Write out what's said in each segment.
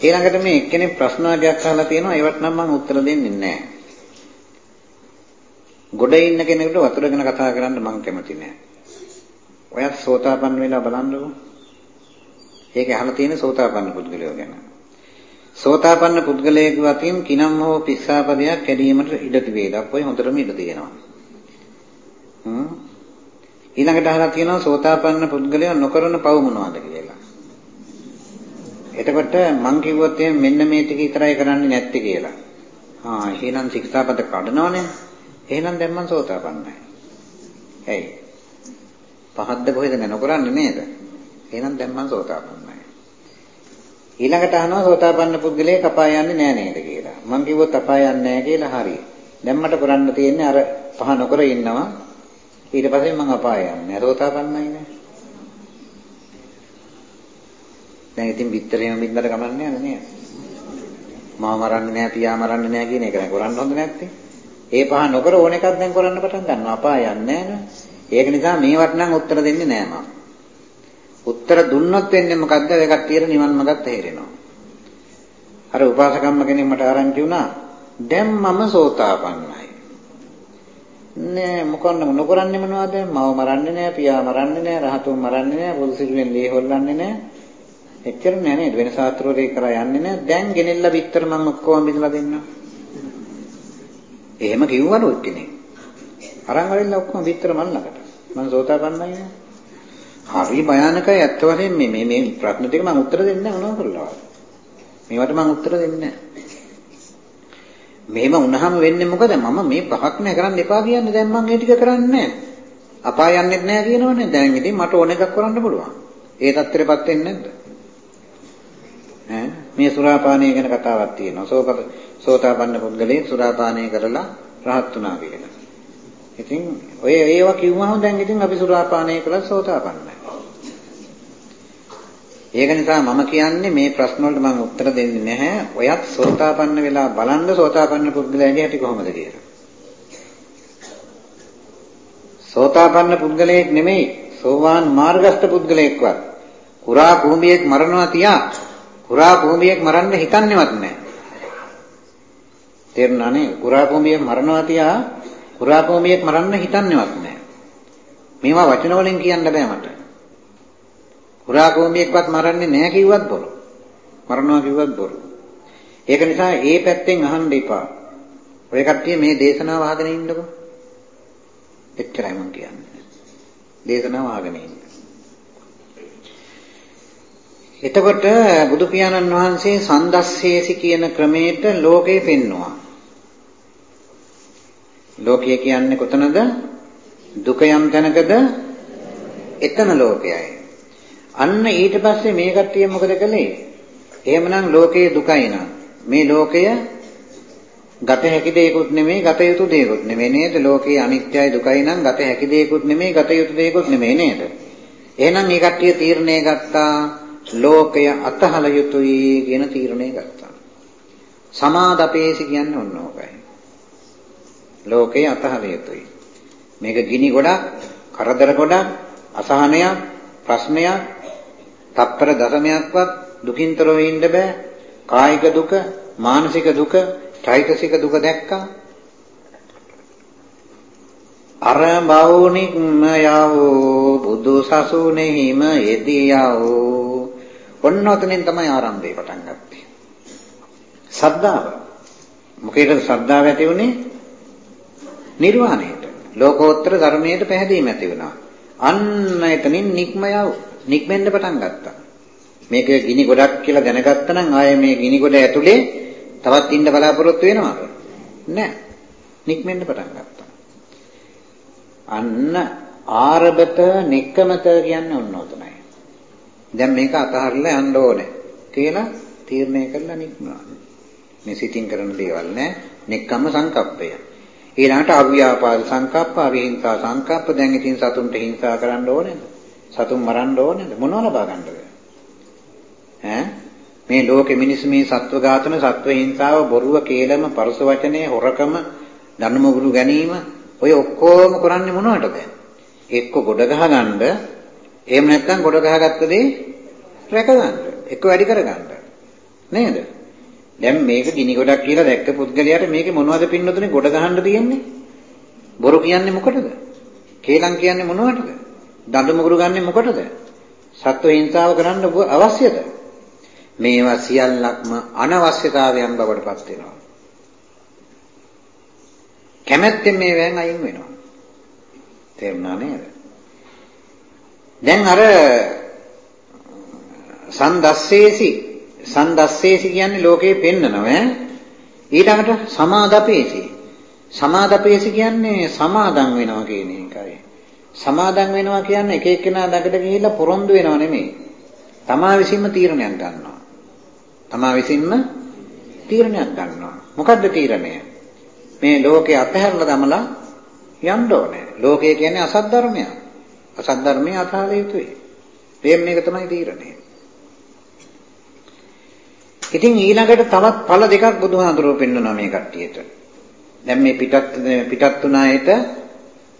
ඊළඟට මේ එක්කෙනෙක් ප්‍රශ්න වර්ගයක් අහලා තියෙනවා ඒවට නම් මම උත්තර දෙන්නේ නැහැ. ගොඩ ඉන්න කෙනෙකුට වතුර ගැන කතා කරන්න මම කැමති නැහැ. ඔයත් සෝතාපන්න වෙලා බලන්නකෝ. ඒක අහලා තියෙන සෝතාපන්න පුද්ගලයෝ ගැන. සෝතාපන්න පුද්ගලයෙකු අතින් කිනම් හෝ පිස්සාපදයක් කැඩීමට ඉඩ තිබේද? අපොයි හොඳටම ඉඩ තියෙනවා. හ්ම් ඊළඟට අහලා තියෙනවා සෝතාපන්න පුද්ගලයා නොකරන පව් මොනවද කියලා. එතකොට මං කිව්වොත් මෙන්න මේ ටික විතරයි කරන්නේ නැත්තේ කියලා. ආ එහෙනම් ශික්ෂාපද කඩනවනේ. එහෙනම් දැන් මං සෝතාපන්නයි. ඇයි? පහද්ද කොහෙද නොකරන්නේ නේද? එහෙනම් දැන් මං සෝතාපන්නයි. ඊළඟට අහනවා සෝතාපන්න පුද්ගලයා කපා යන්නේ නෑ නේද කියලා. මං කිව්වොත් අපාය යන්නේ නෑ කියලා හරි. දැන් මට කරන්න තියෙන්නේ අර පහ නොකර ඉන්නවා. ඊට පස්සේ මං අපාය යන්නේ. සෝතාපන්නයි නේ. දැන් ඉතින් පිටරේම බින්දර ගමන්නේ නැහැ නේද? මාව මරන්නේ නැහැ, පියා මරන්නේ නැහැ කියන එක නේ කරන්න හොඳ නැත්තේ. ඒ පහ නොකර ඕන එකක් දැන් කරන්න පටන් ගන්නවා. අපාය යන්නේ නැහැ ඒක නිසා මේවට නම් උත්තර දෙන්නේ නැහැ මම. උත්තර දුන්නොත් වෙන්නේ මොකද්ද? ඒ කට්ටියට නිවන් මාර්ගත් තේරෙනවා. අර උපාසකම්ම කෙනෙක් මට ආරංචි වුණා. දැන් මම සෝතාපන්නයි. නෑ මොකන්න නොකරන්නේ මොනවද? මව මරන්නේ නෑ, පියා මරන්නේ නෑ, රහතුන් මරන්නේ නෑ, පොදු සිරුරෙන් ලේ හොල්ලන්නේ නෑ. එච්චර නෑ නේද? වෙන සාත්‍රෝලේ කරා යන්නේ නෑ. දැන් ගෙනෙල්ලා විතර මම ඔක්කොම බිඳලා දෙන්නම්. එහෙම කිව්වලු ඉතිනේ. අරන් වලින් ඔක්කොම විතර මල්ලකට. මම සෝතාපන්නයි නේ. හරි භයානකයි ඇත්ත වශයෙන්ම මේ මේ මේ ප්‍රශ්න ටික මම උත්තර දෙන්නේ නැහැ මොනවද කරලා. මේවට මම උත්තර දෙන්නේ නැහැ. මෙහෙම වුණාම වෙන්නේ මොකද? මම මේ පහක් නෑ කරන්න එපා කියන්නේ දැන් මම මේ ටික කරන්නේ නැහැ. අපාය යන්නෙත් නැහැ කියනවනේ. දැන් ඉතින් මට ඕන එකක් කරන්න පුළුවන්. ඒ தත්තරෙපත් වෙන්නේ නැද්ද? ඈ මේ සුරාපානය ගැන කතාවක් තියෙනවා. සෝපත සෝතාපන්න පුද්ගලයෙක් සුරාපානය කරලා රහත් වුණා කියලා. ඉතින් ඔය ඒවා කිව්වම දැන් ඉතින් අපි සුරාපානය කළා සෝතාපන්නයි. ඒක නිසා මම කියන්නේ මේ ප්‍රශ්න වලට මම උත්තර දෙන්නේ නැහැ. ඔයත් සෝතාපන්න වෙලා බලන්න සෝතාපන්න පුද්ගලයාගේ හැටි කොහොමද කියලා. සෝතාපන්න පුද්ගලයෙක් නෙමෙයි සෝවාන් මාර්ගස්ත පුද්ගලයෙක්වත් කුරා කුඹියෙක් මරනවා තියා කුරා කුඹියෙක් මරන්න හිතන්නේවත් නැහැ. තේරුණානේ? කුරා කුඹියෙක් මරනවා තියා කුරා කුඹියෙක් මරන්න හිතන්නේවත් නැහැ. මේවා වචන වලින් කියන්න බෑ මට. කුරා කෝමියෙක්වත් මරන්නේ නැහැ කිව්වත් බොරු. මරනවා කිව්වත් බොරු. ඒක නිසා ඒ පැත්තෙන් අහන්න එපා. ඔය කට්ටිය මේ දේශනාව අහගෙන ඉන්නකො. එච්චරයි මම කියන්නේ. දේශනාව අහගෙන ඉන්න. එතකොට බුදු පියාණන් වහන්සේ සන්දස්සේසි කියන ක්‍රමයට ලෝකේ පෙන්නවා. ලෝකය කියන්නේ කොතනද? දුක යම් තැනකද? එතන ලෝකයයි. අන්න ඊට පස්සේ මේ කට්ටිය මොකද කළේ? එහෙමනම් ලෝකයේ දුකයි නා. මේ ලෝකය ගත හැකි දෙයක්ුත් නෙමෙයි ගත යුතු දෙයක්ුත් නෙමෙයි නේද? ලෝකයේ අනිත්‍යයි දුකයි නම් ගත හැකි දෙයක්ුත් නෙමෙයි ගත යුතු දෙයක්ුත් නෙමෙයි නේද? එහෙනම් මේ කට්ටිය තීරණය ගත්තා ලෝකය අතහල යුතුයි කියන තීරණය ගත්තා. සමාදපේසි කියන්නේ ඔන්න ඕකයි. ලෝකය අතහල යුතුයි. මේක ගිනි ගොඩක්, කරදර ගොඩක්, අසහනයක්, ප්‍රශ්නයක්, තප්පර දශමයක්වත් දුකින්තරව ඉන්න බෑ. කායික දුක, මානසික දුක, චෛතසික දුක දැක්කා. අර බෞනික්ම යවෝ බුදු සසුනේහිම යෙදියවෝ ඔන්න ඔතනින් තමයි ආරම්භය පටන් ගත්තේ. සද්ධාව. මොකේද සද්ධාව ඇති උනේ? නිර්වාණයට. ලෝකෝත්තර ධර්මයට පැහැදීම ඇති වුණා. අන්න එතනින් නික්ම යවෝ නික්මෙන්න පටන් ගත්තා. මේක ගිනි ගොඩක් කියලා දැනගත්තා නම් ආයේ මේ ගිනි ගොඩ ඇතුලේ තවත් ඉන්න බලාපොරොත්තු වෙනවද? නැහැ. නික්මෙන්න පටන් ගත්තා. අන්න ආරබත නික්කමත කියන්නේ ඔන්න ඔතනයි. දැන් මේක අතහරලා යන්න ඕනේ කියලා තීරණය කරලා නික්මනවා. මේ සිතින් කරන දේවල් නෑ. නික්කම්ම සංකප්පය. ඊළඟට අව්‍යාපාද සංකප්ප, අවිහිංසා සංකප්ප. දැන් ඉතින් සතුන්ට හිංසා කරන්න ඕනේද? සතුන් මරන්න ඕනේද? මොනව ලබා ගන්නද? ඈ මේ ලෝකෙ මිනිස් මේ සත්ව ඝාතන, සත්ව හිංසාව, බොරුව, කේලම, පරස වචනේ, හොරකම, ධනමුගුරු ගැනීම ඔය ඔක්කොම කරන්නේ මොනවටද? එක්ක ගොඩ ගහගන්න, එහෙම නැත්නම් ගොඩ ගහගත්ත දේ රැක ගන්න. එක්ක වැඩි කර ගන්න. නේද? දැන් මේක ගිනි ගොඩක් කියලා දැක්ක පුද්ගලයාට මේකේ මොනවද පින්නතුනේ ගොඩ ගහන්න තියෙන්නේ? බොරු කියන්නේ මොකටද? කේලම් කියන්නේ මොනවටද? දඬු මුගුරු ගන්නෙ මොකටද? සත්ව හිංසාව කරන්න අවශ්‍යද? මේවා සියල්ලක්ම අනවශ්‍යතාවයන් බවට පත් වෙනවා. කැමැත්තෙන් මේ වෑන් අයින් වෙනවා. තේරුණා නේද? දැන් අර සන්දස්සේසි. සන්දස්සේසි කියන්නේ ලෝකේ පෙන්නනවා ඈ? ඊළඟට සමාදපේසි. සමාදපේසි කියන්නේ සමාදන් වෙනවා කියන එකයි. සමාදන් වෙනවා කියන්නේ එක එක්කෙනා ළඟට ගිහිල්ලා පොරොන්දු වෙනව නෙමෙයි. තමා විසින්ම තීරණයක් ගන්නවා. තමා විසින්ම තීරණයක් ගන්නවා. මොකද්ද තීරණය? මේ ලෝකේ අතහැරලා දමලා යන්න ඕනේ. ලෝකය කියන්නේ අසත් ධර්මයක් අසත් ධර්මයේ අතහාල යුතුයි ප්‍රේම මේක තමයි තීරණය ඉතින් ඊළඟට තවත් ඵල දෙකක් බුදුහාඳුරෝ පෙන්වනවා මේ කට්ටියට. දැන් මේ පිටත් පිටත් තුන අයට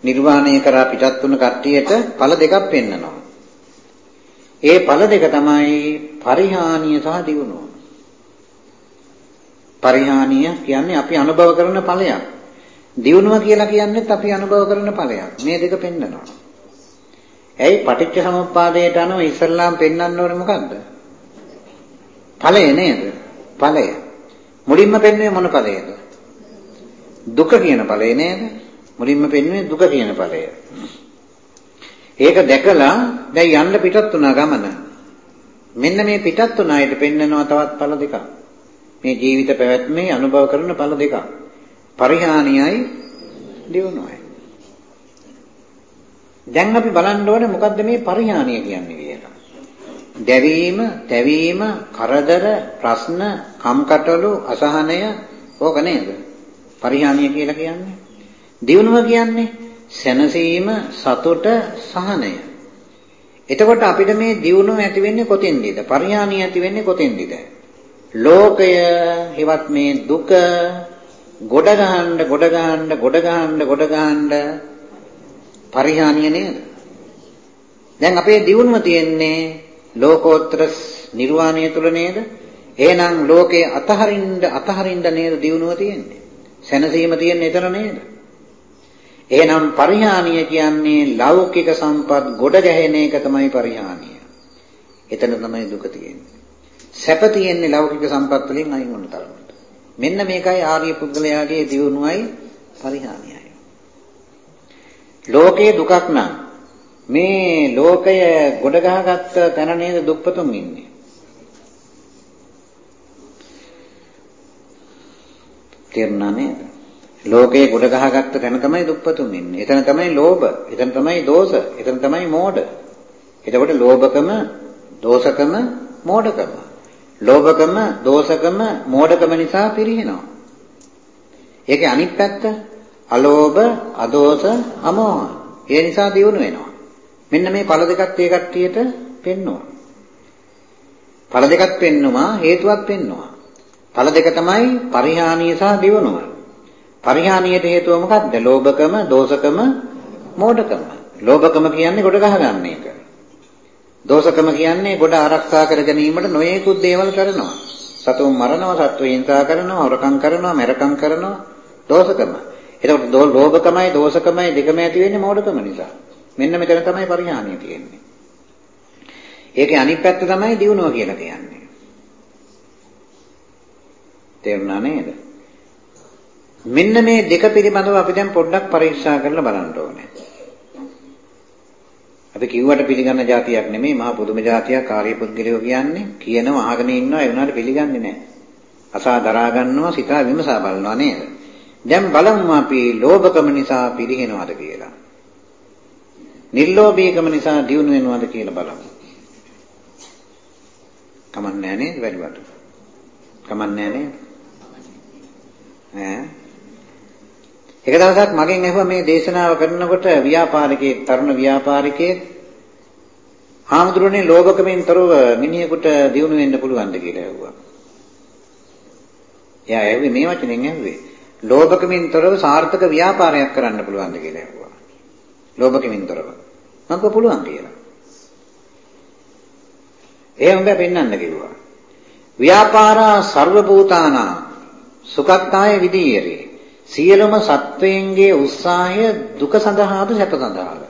නිර්වාණය කරා පිටත් තුන කට්ටියට ඵල දෙකක් පෙන්වනවා. ඒ ඵල දෙක තමයි පරිහානිය සහ දියුණුව. පරිහානිය කියන්නේ අපි අනුභව කරන ඵලයක්. දියුණුව කියලා කියන්නේත් අපි අනුභව කරන ඵලයක්. මේ දෙක පෙන්වනවා. ඇයි පටිච්ච සමුප්පාදයට අනුව ඉස්සල්ලාම් පෙන්වන්න ඕනේ මොකද්ද? ඵලය නේද? ඵලය. මුලින්ම පෙන්වන්නේ මොන ඵලයද? දුක කියන ඵලය නේද? මුලින්ම පෙන්වන්නේ දුක කියන ඵලය. ඒක දැකලා දැන් යන්න පිටත් වුණා ගමන. මෙන්න මේ පිටත් වුණ අයට පෙන්නනවා තවත් ඵල දෙකක්. මේ ජීවිත පැවැත්මේ අනුභව කරන ඵල දෙකක්. පරිහානියයි දියුණුවයි. දැන් අපි බලන්න ඕනේ මොකද්ද මේ පරිහානිය කියන්නේ කියලා. දැවීම, තැවීම, කරදර, ප්‍රශ්න, කම්කටොළු, අසහනය ඕක නේද? පරිහානිය කියලා කියන්නේ. දියුණුව කියන්නේ සැනසීම, සතුට, සහනය. එතකොට අපිට මේ දියුණුව ඇති වෙන්නේ කොතෙන්දද? පරිහානිය ඇති වෙන්නේ කොතෙන්දද? ලෝකය හිවත් මේ දුක ගොඩ ගහන්න, ගොඩ ගහන්න, ගොඩ ගහන්න, ගොඩ ගහන්න පරිහානිය නේද? දැන් අපේ දියුණුව තියෙන්නේ ලෝකෝත්තර නිර්වාණය තුල නේද? එහෙනම් ලෝකේ අතහරින්න අතහරින්න නේද දියුණුව තියෙන්නේ? සැනසීම තියෙන්නේ එතන නේද? එහෙනම් පරිහානිය කියන්නේ ලෞකික සම්පත් ගොඩ ගැහෙන එක තමයි පරිහානිය. එතන තමයි දුක තියෙන්නේ. සැප තියෙන්නේ ලෞකික සම්පත් වලින් අයින් වුණ තරමට. මෙන්න මේකයි ආර්ය පුද්ගලයාගේ දියුණුවයි පරිහානියයි. ලෝකේ දුකක් නම් මේ ලෝකය ගොඩ ගහගත්ත තැන නේද දුක්පතුන් ඉන්නේ. තේරුණා නේද? ලෝකේ ගොඩ ගහගත්ත තැන තමයි දුක්පතුන් ඉන්නේ. එතන තමයි ලෝභ, එතන තමයි දෝෂ, එතන තමයි මෝඩ. එතකොට ලෝභකම, දෝෂකම, මෝඩකම. ලෝභකම, දෝෂකම, මෝඩකම නිසා පිරිනනවා. ඒකේ අනිත් පැත්ත අලෝභ, අදෝෂ, අමෝහ. ඒ නිසා දියුණු වෙනවා. මෙන්න මේ ඵල දෙකත් ඒ කට්ටියට පෙන්නවා. ඵල දෙකක් පෙන්නවා හේතුවක් පෙන්නවා. ඵල දෙක තමයි පරිහානිය සහ දිවනුව. පරිහානියට හේතුව මොකක්ද? ලෝභකම, දෝෂකම, මෝඩකම. ලෝභකම කියන්නේ ගොඩ ගහ ගන්න එක. දෝෂකම කියන්නේ ගොඩ ආරක්ෂා කර ගැනීමට නොයෙකුත් දේවල් කරනවා. සතුන් මරනවා, සත්ව හිංසා කරනවා, හොරකම් කරනවා, මැරකම් කරනවා. දෝෂකම. එතකොට ලෝභකමයි දෝෂකමයි දෙකම ඇති වෙන්නේ මෝඩකම නිසා. මෙන්න මෙතන තමයි පරිහානිය තියෙන්නේ. ඒකේ අනිත් පැත්ත තමයි දිනුව කියලා කියන්නේ. තේරුණා නේද? මෙන්න මේ දෙක පිළිබඳව අපි දැන් පොඩ්ඩක් පරීක්ෂා කරලා බලන්න ඕනේ. අපි කිව්වට පිළිගන්න જાතියක් නෙමෙයි මහා පුදුම જાතියක් කාර්ය පුද්ගලයෝ කියන්නේ කියනවා අහගෙන ඉන්නවා ඒ වුණාට පිළිගන්නේ නැහැ. අසා දරා ගන්නවා සිතා විමසා බලනවා නේද? දැන් බලමු අපි ලෝභකම නිසා පිළිහෙනවද කියලා. නිර්ලෝභීකම නිසා දියුණු වෙනවද කියලා බලමු. කමන්නේ නේද වැඩිවට? කමන්නේ නේද? ඈ එක දවසක් මගෙන් ඇහුවා මේ දේශනාව කරනකොට ව්‍යාපාරිකයෙක් තරුණ ව්‍යාපාරිකයෙක් හාමුදුරනේ ලෝභකමෙන් තොරව මිනිහෙකුට දියුණු වෙන්න පුළුවන්ද කියලා ඇහුවා. එයා ඇහුවේ මේ වචනෙන් ඇහුවේ. ලෝභකමෙන් තොරව සාර්ථක ව්‍යාපාරයක් කරන්න පුළුවන්ද කියලා ඇහුවා. ලෝභකමින් තොරව. මම පුළුවන් කියලා. එහෙම බෑ පෙන්වන්න කිව්වා. ව්‍යාපාරා සර්ව භූතානා සුඛත්තාය විදීයරේ සියලුම සත්වයන්ගේ උත්සාහය දුක සඳහාද සැප සඳහාද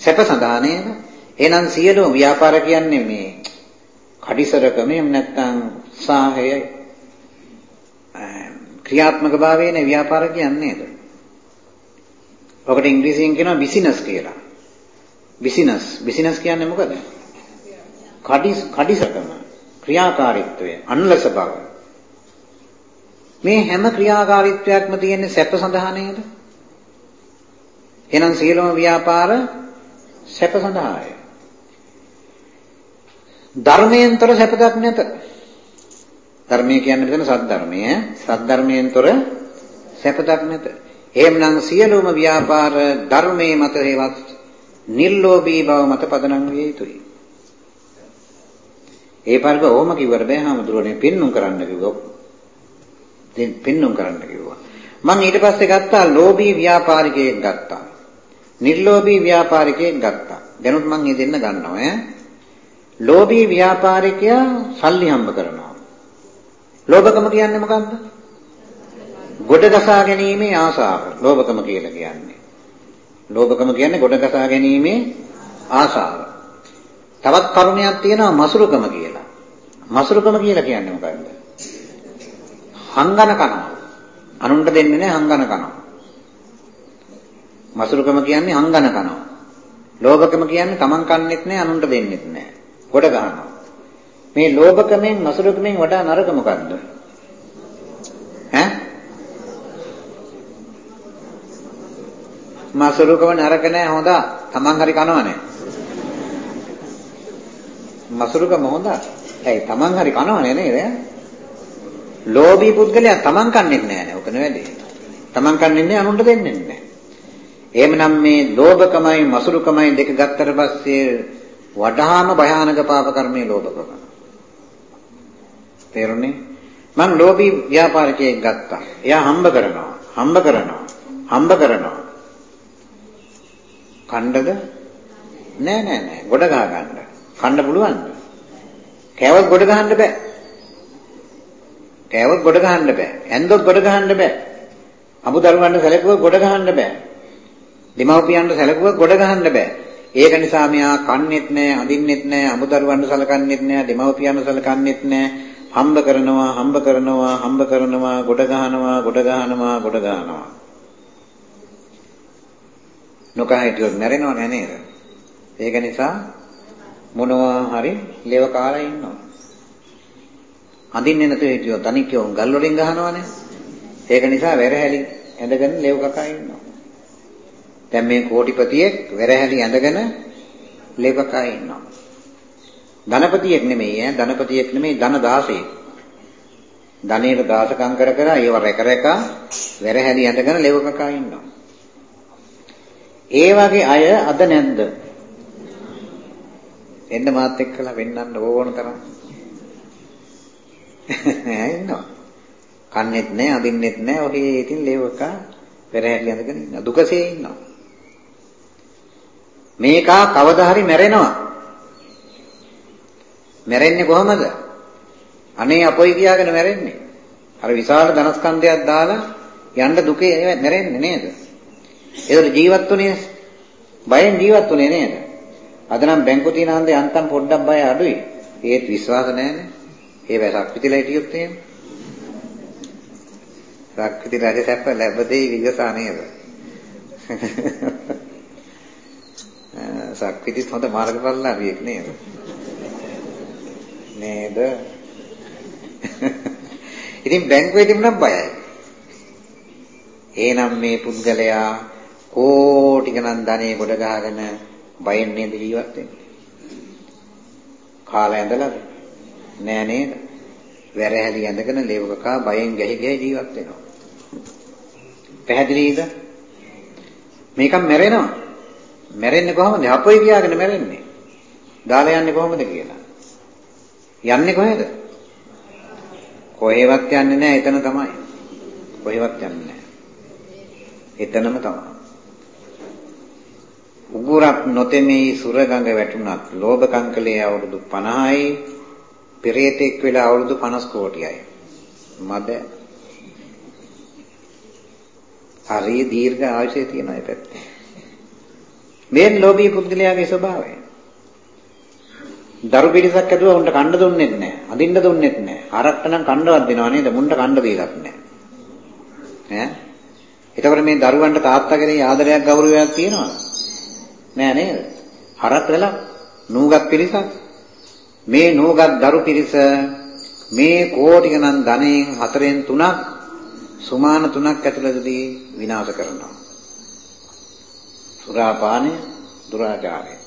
සැප සඳහා නේද එහෙනම් සියලුම ව්‍යාපාර කියන්නේ මේ කඩිසරකම එහෙම නැත්නම් උත්සාහය ක්‍රියාත්මක භාවයේ ව්‍යාපාර කියන්නේ නේද ඔකට ඉංග්‍රීසියෙන් කියනවා බිසිනස් කියලා. බිසිනස් බිසිනස් කියන්නේ මොකද? කඩිස් කඩිසකම ක්‍රියාකාරීත්වය අන්ලස බව. මේ හැම ක්‍රියාකාරීත්වයක්ම තියෙන්නේ සැප සඳහා නේද? එහෙනම් සියලුම ව්‍යාපාර සැප සඳහාය. ධර්මයෙන්තර සැපයක් නැත. ධර්මයේ කියන්නේ මෙතන සද්ධර්මය සද්ධර්මයෙන්තර සැපයක් නැත එහෙමනම් සියලුම ව්‍යාපාර ධර්මයේ මත හේවත් නිර්ලෝභී බව මත පදනම් විය යුතුයි ඒ පරිබ ඕම කිව්වට බෑ හාමුදුරනේ පින්නුම් කරන්න කිව්වා. දැන් පින්නුම් කරන්න කිව්වා. මම ඊට පස්සේ ගත්තා ලෝභී ව්‍යාපාරිකයෙක් ගත්තා. නිර්ලෝභී ව්‍යාපාරිකයෙක් ගත්තා. දැනුත් මම මේ දෙන්න ගන්නවා ඈ. ලෝභී ව්‍යාපාරිකයා සල්ලි හම්බ කරනවා. ලෝභකම කියන්නේ මොකක්ද? ගොඩ ගසා ගැනීමේ ආසාව. ලෝභකම කියලා කියන්නේ. ලෝභකම කියන්නේ ගොඩ ගසා ගැනීමේ ආසාව. තවත් කරුණයක් තියෙනවා මසුරුකම කියලා. මසුරුකම කියලා කියන්නේ මොකක්ද? හංගන කනවා. අනුන්ට දෙන්නේ නැහැ හංගන කනවා. මසුරුකම කියන්නේ හංගන කනවා. ලෝභකම කියන්නේ Taman කන්නේත් නැහැ අනුන්ට දෙන්නෙත් නැහැ. ගොඩ ගන්නවා. මේ ලෝභකමෙන් මසුරුකමෙන් වඩා නරක මොකක්ද? ඈ? මසුරුකම නරක නැහැ හොඳා. Taman හරි කනවනේ. මසුරුකම හොඳයි. ඇයි Taman හරි කනවනේ නේද? ලෝභී පුද්ගලයා Taman කන්නේ නැහැ නේ. ඔක නෙවෙයි. Taman කන්නේ නැහැ අනුන්ට දෙන්නේ නැහැ. එහෙමනම් මේ ලෝභකමයි මසුරුකමයි දෙක ගත්තට පස්සේ වඩාම භයානක පාප කර්මයේ ලෝභකම. තේරුණේ? මං ලෝභී ව්‍යාපාරිකයෙක් ගත්තා. එයා හම්බ කරනවා. හම්බ කරනවා. හම්බ කරනවා. කණ්ඩද? නෑ නෑ නෑ. ගොඩ ගහ ගන්න. කන්න පුළුවන්ද? කෑවත් ගොඩ ගහන්න බෑ. කෑවත් ගොඩ ගහන්න බෑ. ඇන්දොත් ගොඩ ගහන්න බෑ. අමුදරුවන්ට සැලකුවොත් ගොඩ ගහන්න බෑ. දෙමව්පියන්ට සැලකුවොත් ගොඩ ගහන්න බෑ. ඒක නිසා මෙයා කන්නේත් නෑ, අඳින්නෙත් නෑ, අමුදරුවන්ට සලකන්නේත් නෑ, දෙමව්පියන්ට සලකන්නේත් නෑ. හම්බ කරනවා, හම්බ කරනවා, හම්බ කරනවා, ගොඩ ගහනවා, ගොඩ ගහනවා, ගොඩ ගහනවා. නොකා හිටියොත් මැරෙනව නේද? ඒක නිසා මොනවා හරි ලෙව කාලා ඉන්නවා. අඳින්නේ නැතුව හිටියොත් අනික උන් ගල් වලින් ගහනවනේ. ඒක නිසා වැරහැලි ඇඳගෙන ලෙව කකා ඉන්නවා. දැන් මේ කෝටිපතියෙක් වැරහැලි ඇඳගෙන ලෙව කකා ඉන්නවා. ධනපතියෙක් නෙමෙයි ඈ ධනපතියෙක් නෙමෙයි ධන දාසයෙක්. ධනේට දාසකම් කර කර ඒව රැක රැක වැරහැලි ඇඳගෙන ලෙව කකා ඉන්නවා. ඒ වගේ අය අද නැද්ද? එන්න මාත් එක්කලා වෙන්නන්න ඕන තරම්. ඈ ඉන්නවා. කන්නේත් නැහැ, අදින්නෙත් නැහැ. ඔහේ ඉතින් ලේවක පෙරහැරි ඇඳගෙන ඉන්නවා. දුකසේ ඉන්නවා. මේකා කවදා හරි මැරෙනවා. මැරෙන්නේ කොහමද? අනේ අපොයි කියාගෙන මැරෙන්නේ. අර විශාල ධනස්කන්ධයක් දාලා යන්න දුකේ මැරෙන්නේ නේද? ඒතර ජීවත් වුණේ බයෙන් ජීවත් වුණේ නේද? අද නම් බැංකු තියෙන හන්දේ යන්තම් පොඩ්ඩක් බය අඩුයි. ඒත් විශ්වාස නැහැනේ. ඒ වැසක් පිටිලා හිටියොත් එහෙම. සක්විති රජ සැප ලැබෙදී විගසා නේද? සක්විතිත් හොඳ මාර්ගඵලලාභියෙක් නේද? නේද? ඉතින් බැංකුවේ තිබුණා බයයි. එහෙනම් මේ පුද්ගලයා කෝටි ගණන් ධනෙ ගොඩ ගහගෙන බයෙන් නේද ජීවත් වෙන්නේ? කාලා ඇඳලාද? නෑ නේද? වැරහැලි ඇඳගෙන ලේවකකා බයෙන් ගැහි ගැහි ජීවත් වෙනවා. පැහැදිලිද? මේකම මැරෙනවා. මැරෙන්නේ කොහොමද? අපොයි කියාගෙන මැරෙන්නේ. දාලා යන්නේ කොහොමද කියලා. යන්නේ කොහෙද? කොහෙවත් යන්නේ නැහැ එතන තමයි. කොහෙවත් යන්නේ නැහැ. එතනම තමයි. උගුරක් නොතෙමී සුරගඟ වැටුණත් ලෝභ කංකලයේ අවුරුදු 50යි පෙරේතෙක් වෙලා අවුරුදු 50 කෝටියයි. මද හරි දීර්ඝ ආයුෂය තියෙන අය පැත්තේ. මේ ලෝභී පුද්ගලයාගේ ස්වභාවය. දරු පිරිසක් ඇදුවා උන්ට කණ්ඩ දුන්නෙත් නැහැ. අදින්න දුන්නෙත් නැහැ. හරක්ට නම් කණ්ඩවත් දෙනවා නේද? මුන්ට කණ්ඩ දීලත් නැහැ. ඈ? එතකොට මේ දරුවන්ට තාත්තා කෙරෙහි ආදරයක් ගෞරවයක් තියෙනවද? නෑ නේද? හරක් වෙලා නූගත් පිරිසක් මේ නූගත් දරු පිරිස මේ කෝටි ගණන් ධනෙන් හතරෙන් තුනක් සුමාන තුනක් ඇතුළතදී විනාශ කරනවා. සුරාපානය, දුරාචාරය.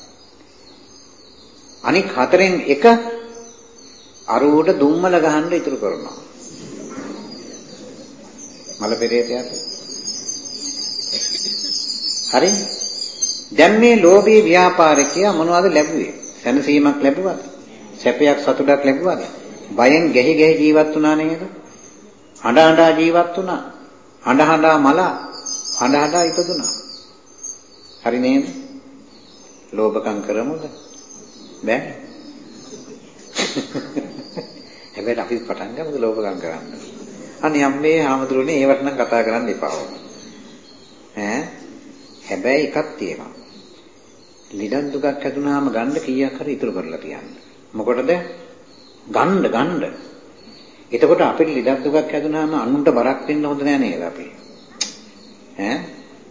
අනික හතරෙන් එක අරුවට දුම්මල ගහන්න ඉතුරු කරනවා. මල පෙරේතයාට. හරි? දැන් මේ ලෝභී ව්‍යාපාරිකයා මොනවද ලැබුවේ? සැනසීමක් ලැබුවද? සැපයක් සතුටක් ලැබුවද? බයෙන් ගැහි ගැහි ජීවත් වුණා නේද? හඬ හඬා ජීවත් වුණා. හඬ හඬා මලා හඬ හඬා ඉපදුනා. හරි නේද? ලෝභකම් කරමුද? බෑ. හැබැයි අපි පටන් ගමුද ලෝභකම් කරන්න. අනේ අම්මේ ආමතුරුනේ ඒවට නම් කතා කරන්න එපා. ඈ හැබැයි එකක් තියෙනවා. ලිඩන් දුකක් හැදුනාම ගන්න කීයක් හරි ඉතුරු කරලා තියන්න. මොකටද? ගන්න ගන්න. එතකොට අපිට ලිඩක් දුකක් හැදුනාම අනුන්ට බරක් වෙන්න හොඳ නෑ නේද අපි? ඈ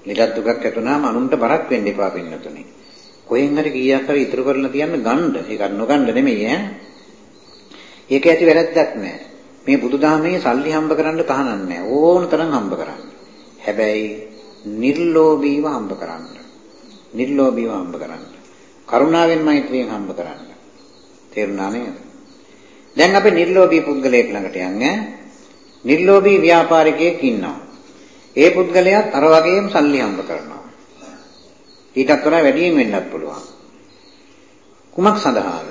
ලිඩක් දුකක් හැදුනාම අනුන්ට බරක් වෙන්න එපා පින්නතුනේ. කොහෙන් හරි කීයක් හරි ඉතුරු කරලා තියන්න ගන්න. ඒක නොගන්න නෙමෙයි ඈ. ඒක ඇති වැරද්දක් නෑ. මේ බුදුදහමේ සල්ලි හම්බ කරන්න තහනම් නෑ. ඕන තරම් හම්බ කරන්න. හැබැයි නිර්ලෝභීව හම්බ කරන්න. නිර්ලෝභීව හම්බ කරන්න. කරුණාවෙන් මෛත්‍රියෙන් හම්බ කරන්න. තේරුණා නේද? දැන් අපි නිර්ලෝභී පුද්ගලයෙක් ළඟට යන්නේ. නිර්ලෝභී ව්‍යාපාරිකයෙක් ඉන්නවා. ඒ පුද්ගලයාත් අර වගේම සල්ලි හම්බ කරනවා. ඊටත් වඩා වැඩියෙන් වෙන්නත් පුළුවන්. කුමක් සඳහාද?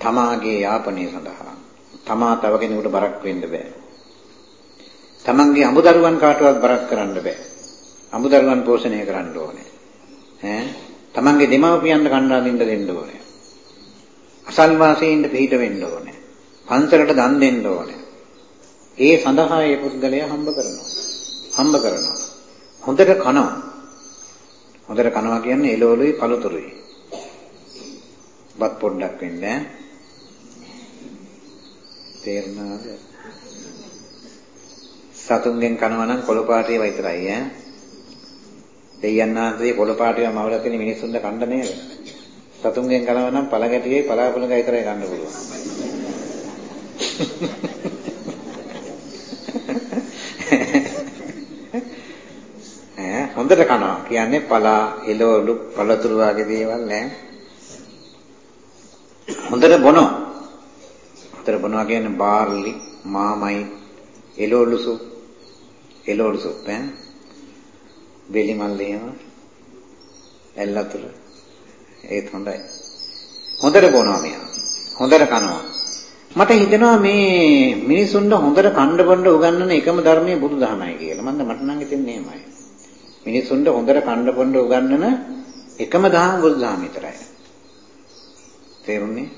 තමාගේ යාපනය සඳහා. තමා තව කෙනෙකුට බරක් වෙන්න බෑ. තමන්ගේ අමුදරුවන් කාටවත් බරක් කරන්න බෑ. අමුදරුවන් පෝෂණය කරන්න ඕනේ. ඈ තමන්ගේ දෙමව්පියන්ට කන්න අදින්න දෙන්න ඕනේ. අසල්වාසීන්ට පිළිහිට වෙන්න ඕනේ. පන්සලට දන් දෙන්න ඕනේ. ඒ සඳහා ඒ පුද්ගලයා හම්බ කරනවා. හම්බ කරනවා. හොඳට කනවා. හොඳට කනවා කියන්නේ එළවලුයි පළතුරුයි. බත් පොඩ්ඩක් වෙන්නේ තේරුණාද? සතුන්ගෙන් කනවා නම් කොළ පාටේ විතරයි ඈ. දෙයයන් ආන්සේ කොළ පාටේ මවලා තියෙන මිනිස්සුන්ට කන්න නේද? සතුන්ගෙන් කනවා නම් පළගැටියේ පලාපොළඟ විතරයි ගන්න පුළුවන්. ඈ හොඳට කනවා කියන්නේ පලා එළවලු පළතුරු වගේ දේවල් නෑ. හොඳට බොනවා. හොඳට බොනවා කියන්නේ බාර්ලි, මාමයි, එළවලු සුප්, එළවලු සුප් ඈ. බෙලි මල් එහෙම ඇල්ලතුරු ඒත් හොඳයි. හොඳට බොනවා මෙයා. හොඳට කනවා. මට හිතෙනවා මේ මිනිසුන්ට හොඳට කණ්ඩ බණ්ඩ උගන්වන එකම ධර්මයේ බුදුදහමයි කියලා. මන්ද මට නම් හිතෙන්නේ එහෙමයි. මිනිසුන්ට හොඳට කණ්ඩ බණ්ඩ උගන්වන එකම දහම බුදුදහම විතරයි. තේරුණේ?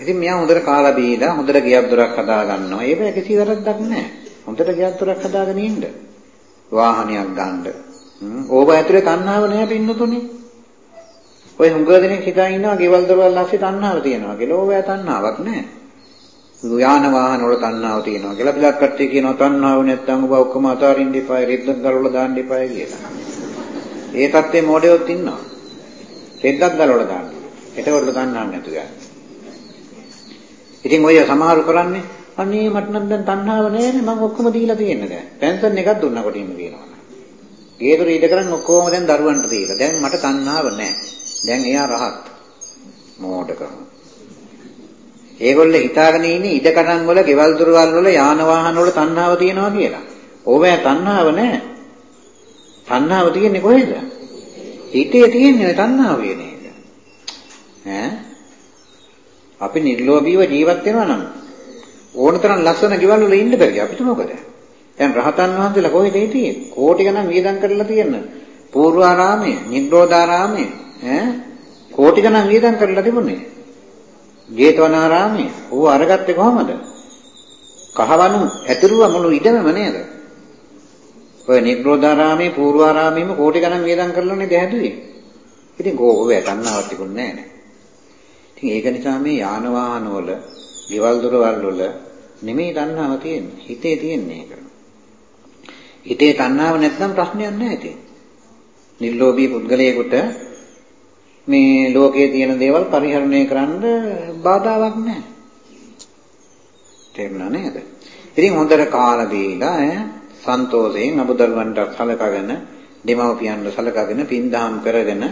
ඉතින් මෙයා හොඳට කාලා බීලා හොඳට ගියක් දොරක් හදා ගන්නවා. ඒක කිසි වැරද්දක් නැහැ. හොඳට ගියක් දොරක් හදාගෙන ඉන්න. වාහනයක් ගන්න. ඕව ඇතුලේ තණ්හාව නැහැ පින්නතුනේ. ඔය හුඟ දෙනෙක් හිතා ඉන්නවා ගෙවල් දොරවල් ඇස්සේ තණ්හාව තියෙනවා කියලා. ඕව තණ්හාවක් නැහැ. යාන වාහන වල තණ්හාව තියෙනවා කියලා පිටක් කට්ටිය කියනවා තණ්හාව නැත්තම් ඔබ ඔක්කොම අතාරින්න එපා රෙද්දක් ගලවලා දාන්න එපා කියලා. ඒ තත්ත්වේ මොඩියොත් ඉන්නවා. රෙද්දක් ගලවලා දාන්න. එතකොට තණ්හාවක් නැතු ගන්න. ඉතින් ඔය සමහරු කරන්නේ අනේ මට නම් දැන් තණ්හාව නැහැනේ මම ඔක්කොම දීලා තියෙන්නේ දැන්. පෙන්ෂන් එකක් දුන්නා කොටින්ම කියනවා. ගේදොර ඊට කරන් ඔක්කොම දැන් දරුවන්ට දීලා. දැන් මට තණ්හාව නැහැ. දැන් එයා රහත්. මෝඩකම. ඒගොල්ලෝ හිතාගෙන ඉන්නේ ඉඩකඩම් වල, ගෙවල් දොරවල් වල, යාන වාහන වල තණ්හාව තියෙනවා කියලා. ඕවැ තණ්හාව නැහැ. තණ්හාව තියෙන්නේ කොහෙද? හිතේ තියෙන්නේ තණ්හාව කියන එක. ඈ අපි නිර්ලෝභීව ජීවත් වෙනවා නම් ඕනතරම් ලස්සන ගෙවල් වල ඉන්න බැරි අපිට මොකද? දැන් රහතන් වහන්සේලා කොහෙද හිටියේ? කෝටි ගණන් වියදම් කරලා තියෙන. පූර්වාරාමයේ, නිබ්බෝධාරාමයේ ඈ කෝටි ගණන් වියදම් කරලා තිබුණේ. ජේතවනාරාමයේ ඌ අරගත්තේ කොහමද? කහවණු ඇතුළුව මුළු ඉඩමම නේද? ඔය නිග්‍රෝධාරාමේ පූර්වාරාමේම කෝටි ගණන් වියදම් කරලා නේද හැදුවේ. ඉතින් කෝ ඔය තණ්හාවක් තිබුණේ නැහැ නේ. ඉතින් ඒක නිසා මේ යාන වාහන වල, ගෙවල් දොරවල් වල නෙමෙයි තණ්හාව තියෙන්නේ. හිතේ තියෙන්නේ ඒක. හිතේ තණ්හාව නැත්නම් ප්‍රශ්නයක් නැහැ ඉතින්. නිර්ලෝභී පුද්ගලයෙකුට මේ ලෝකයේ තියෙන දේවල් පරිහරණය කරන්න බාධාවක් නැහැ. තේරුණා නේද? ඉතින් හොඳට කාලා දීලා ඈ සන්තෝෂයෙන් අබුදල්වන්ට සලකගෙන දෙමව්පියන්ට සලකගෙන පින්දහම් කරගෙන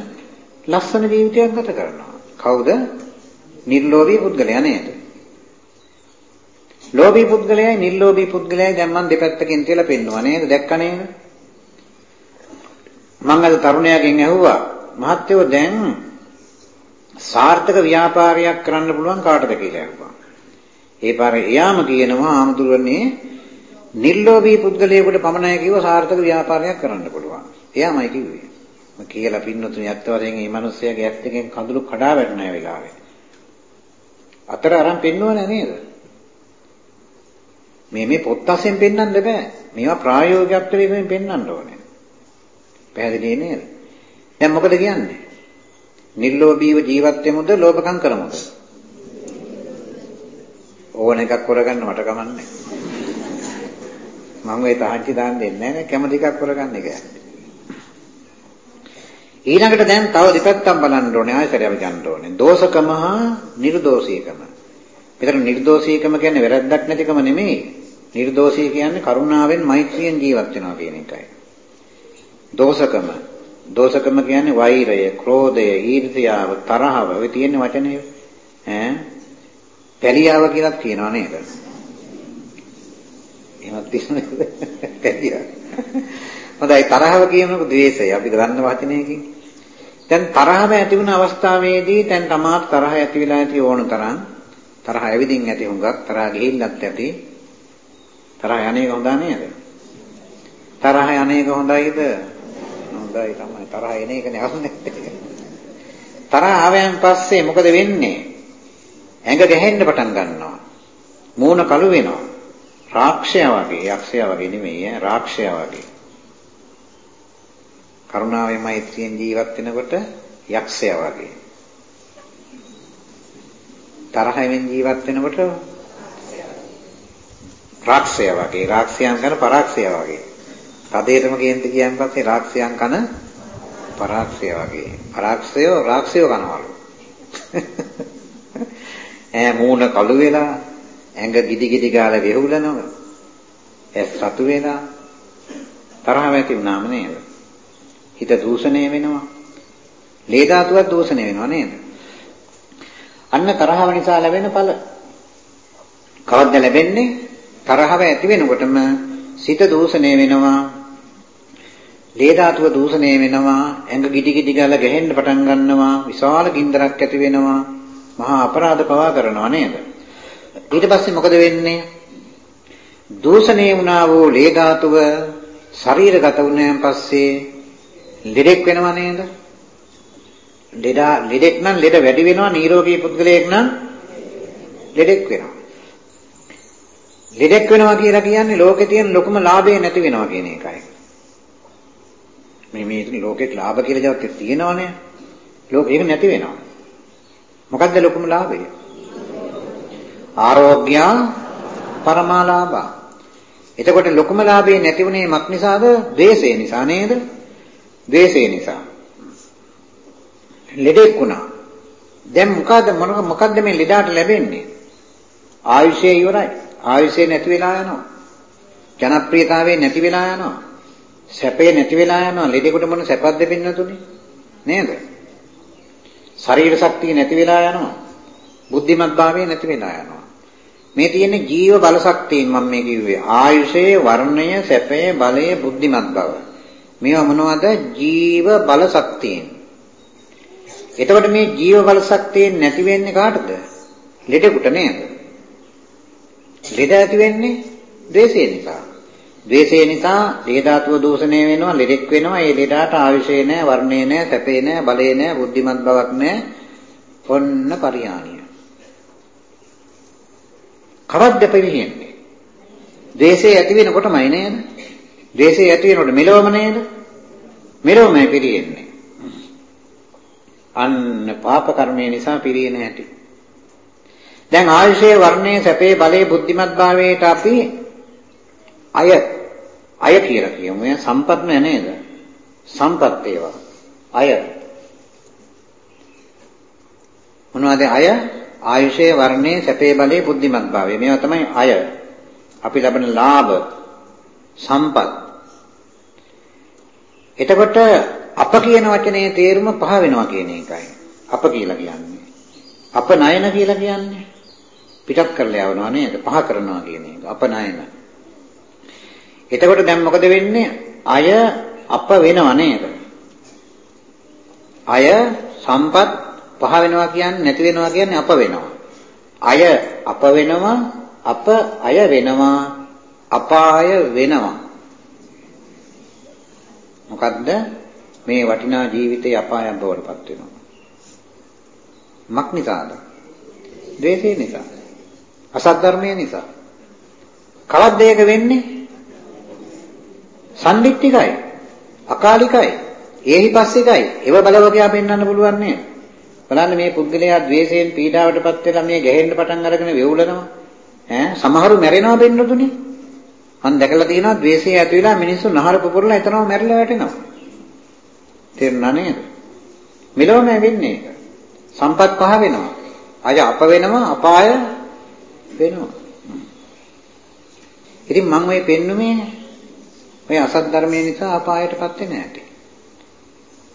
ලස්සන ජීවිතයක් ගත කරනවා. කවුද? නිර්ලෝභී පුද්ගලයා නේද? ලෝභී පුද්ගලයයි නිර්ලෝභී පුද්ගලයයි දැන් මම දෙපැත්තකින් තියලා පෙන්නවා නේද? දැක්ක නේද? මම අද තරුණයාගෙන් ඇහුවා මහත්තයෝ දැන් සාර්ථක ව්‍යාපාරයක් කරන්න පුළුවන් කාටද කියලා ඇහුවා. ඒ පාරේ එයාම කියනවා ආමතුරුනේ නිර්ලෝභී පුද්ගලයෙකුට පමණයි කිව්ව සාර්ථක ව්‍යාපාරයක් කරන්න පුළුවන්. එයාමයි කිව්වේ. මම කියලා පින්නතුනි ඇත්ත වශයෙන් මේ මිනිස්සයාගේ ඇස් දෙකෙන් කඳුළු කඩා වැටෙන වෙලාවේ. අතර අරන් පෙන්වන්නේ නේද? මේ මේ පොත් අසෙන් පෙන්වන්න බෑ. මේවා ප්‍රායෝගිකත්වයෙන් පෙන්වන්න ඕනේ. පැහැදිලි නේද? දැන් මොකද කියන්නේ? නිර්ලෝභීව ජීවත් වෙමුද ලෝභකම් කරමුද? ඕන එකක් කරගන්න මට කමන්නේ. මම ඒ තාංචි දාන්න දෙන්නේ නැහැ නේ කැමති එකක් කරගන්න එක. ඊළඟට දැන් තව දෙපැත්තක් බලන්න ඕනේ ආයතරය අපි ගන්න ඕනේ. දෝෂකම හා නිර්දෝෂීකම. මෙතන නිර්දෝෂීකම කියන්නේ වැරද්දක් නැතිකම නෙමෙයි. නිර්දෝෂී කියන්නේ කරුණාවෙන් මෛත්‍රියෙන් ජීවත් වෙනවා කියන එකයි. දෝෂකම දෝෂකම කියන්නේ වෛරය, ක්‍රෝධය, ඊර්ෂ්‍යාව, තරහව. ඔය තියෙන වචනේ ඈ පැලියාව කියලා කියනවා නේද? එහෙමත් තියෙනවද? පැලියාව. හොඳයි තරහව කියනකොට ද්වේෂය අපි දන්න වචනයකින්. දැන් තරහව ඇති වුණ අවස්ථාවේදී දැන් තමාට තරහ ඇති වෙලා ඇති ඕන තරම් තරහ ඇවිදින් ඇති හුඟක් තරහ ගිහිල්ලත් ඇති තරහ යන්නේක හොඳ නේද? තරහ යන්නේක හොඳයිද? හොඳයි තමයි තරහ එන එකනේ අහන්නේ. තරහ ආවයන් පස්සේ මොකද වෙන්නේ? ඇඟ ගැහෙන්න පටන් ගන්නවා. මූණ කළු වෙනවා. රාක්ෂයා වගේ, යක්ෂයා වගේ නෙමෙයි ඈ රාක්ෂයා වගේ. කරුණාවේ මෛත්‍රියෙන් ජීවත් වෙනකොට යක්ෂයා වගේ. තරහෙන් ජීවත් වෙනකොට රාක්ෂයා වගේ, රාක්ෂයන් කරන පරාක්ෂයා වගේ. තදේටම කියන්ත කියන් පස්සේ රාක්ෂයන් කන පරාක්ෂය වගේ. පරාක්ෂය රාක්ෂය කනවලු. ඈ මූණ කළු වෙලා ඇඟ ගිඩි ගිඩි ගාලා වෙහුලනවා. ඇස් රතු වෙලා තරහ ඇති වුණාම නේද? හිත දූෂණය වෙනවා. ලේ ධාතුවක් දූෂණය වෙනවා නේද? අන්න තරහව නිසා ලැබෙන ඵල. කවද්ද ලැබෙන්නේ? තරහව ඇති වෙනකොටම සිත දූෂණය වෙනවා. ලේ ධාතුව දූෂණය වෙනවා. ඇඟ ගිඩි ගිඩි ගාලා ගැහෙන්න පටන් ගන්නවා. විශාල ගින්දරක් ඇති වෙනවා. මහා අපරාධ පවා කරනවා නේද? ඊට පස්සේ මොකද වෙන්නේ? දූෂණය වුණා වූ ලේ ධාතුව ශරීරගත වුණාන් පස්සේ ලෙඩෙක් වෙනව නේද? ලෙඩ ලෙඩෙක් නම් ලෙඩ වැඩි වෙනවා නිරෝගී පුද්ගලයෙක් නම් ලෙඩෙක් වෙනවා. ලෙඩෙක් වෙනවා කියලා කියන්නේ ලෝකේ තියෙන ලොකුම ලාභය නැති වෙනවා කියන එකයි. මේ මේ ලෝකෙත් ලාභ කියලා ජාතියක් තියෙනවනේ. ලෝක ඒක නැති වෙනවා. මොකද්ද ලොකුම ලාභය? ආරෝග්‍ය පරමාලාභා. එතකොට ලොකුම ලාභේ නැති වුණේ මක් නිසාද? ද්වේෂය නිසා නේද? ද්වේෂය නිසා. ලෙඩෙක් වුණා. දැන් මොකද මොකද්ද මේ ලෙඩාට ලැබෙන්නේ? ආයුෂය ඉවරයි. ආයුෂය නැති වෙලා යනවා. ජනප්‍රියතාවය නැති වෙලා යනවා. සැපේ නැති වෙලා යනවා. ලෙඩෙකුට මොන සැපක්ද දෙන්නතුනේ? නේද? ශරීර ශක්තිය නැති වෙලා යනවා. බුද්ධිමත් භාවය නැති වෙලා යනවා. මේ තියෙන ජීව බල ශක්තියෙන් මම මේ කිව්වේ ආයුෂයේ වර්ණය සැපය බලය බුද්ධිමත් බව. මේවා මොනවද? ජීව බල ශක්තියෙන්. එතකොට මේ ජීව බල ශක්තියෙන් නැති වෙන්නේ කාටද? ලෙඩෙකුට නේද? ලෙඩ ඇති වෙන්නේ ද්වේෂය නිසා. ද්වේෂය නිසා ලේ ධාතුව දූෂණය වෙනවා, ලෙඩෙක් වෙනවා. ඒ ලෙඩාට ආයුෂය නැහැ, වර්ණය නැහැ, සැපේ නැහැ, බලය නැහැ, බුද්ධිමත් බවක් නැහැ. ඔන්න පරිහානිය. කවද්ද පිළිහෙන්නේ? ද්වේෂය ඇති වෙනකොටමයි නේද? ද්වේෂය ඇති වෙනකොට මෙලොවම නේද? මෙලොවමයි පිළිහෙන්නේ. අන්න පාප කර්මය නිසා පිළිෙන හැටි. දැන් ආයුෂයේ වර්ණයේ සැපේ බලයේ බුද්ධිමත් භාවයට අපි අය අය කියලා කියමු. එය සම්පත් නෑ නේද? සම්පත් ඒවා. අය. මොනවද අය? ආයුෂයේ වර්ණයේ සැපේ බලයේ බුද්ධිමත් භාවය. මේවා තමයි අය. අපි ලබන ලාභ සම්පත්. එතකොට අප කියන වචනේ තේරුම පහ වෙනවා කියන එකයි. අප කියලා කියන්නේ. අප නයන කියලා කියන්නේ පිටත් කරලා යවනවා නේද? පහ කරනවා කියන එක. අප නයන. එතකොට දැන් මොකද වෙන්නේ? අය අප වෙනව නේද? අය සම්පත් පහ වෙනවා කියන්නේ නැති වෙනවා කියන්නේ අප වෙනවා. අය අප වෙනවා අප අය වෙනවා අපාය වෙනවා. මොකද්ද? මේ වටිනා ජීවිතේ අපායම් බවටපත් වෙනවා. මක් නිසාද? ද්වේෂය නිසා. අසත් ධර්මය නිසා. කවද්ද ඒක වෙන්නේ? සම්දිත්තිකයි. අකාලිකයි. ඒහි පස්සෙකයි. ඒව බලවගයා පෙන්වන්න පුළුවන් නේද? බලන්න මේ පුද්ගලයා द्वේෂයෙන් පීඩාවටපත් වෙලා මේ ගැහෙන්න පටන් අරගෙන වෙවුලනවා. ඈ සමහරු මැරෙනවා පෙන්වතුනේ. මම දැකලා තියෙනවා द्वේෂය ඇති වෙලා මිනිස්සු නහර පුපුරලා එතනම මැරිලා වැටෙනවා. තේරුණා නේද? මෙලොවම වෙන්නේ ඒක. සම්පත් පහ වෙනවා. අය අප වෙනවා අපාය වෙනවා. ඉතින් මම ওই පෙන්නුමේ ඔය අසත් ධර්මයේ නිසා අපායටපත් වෙන්නේ නැහැටි.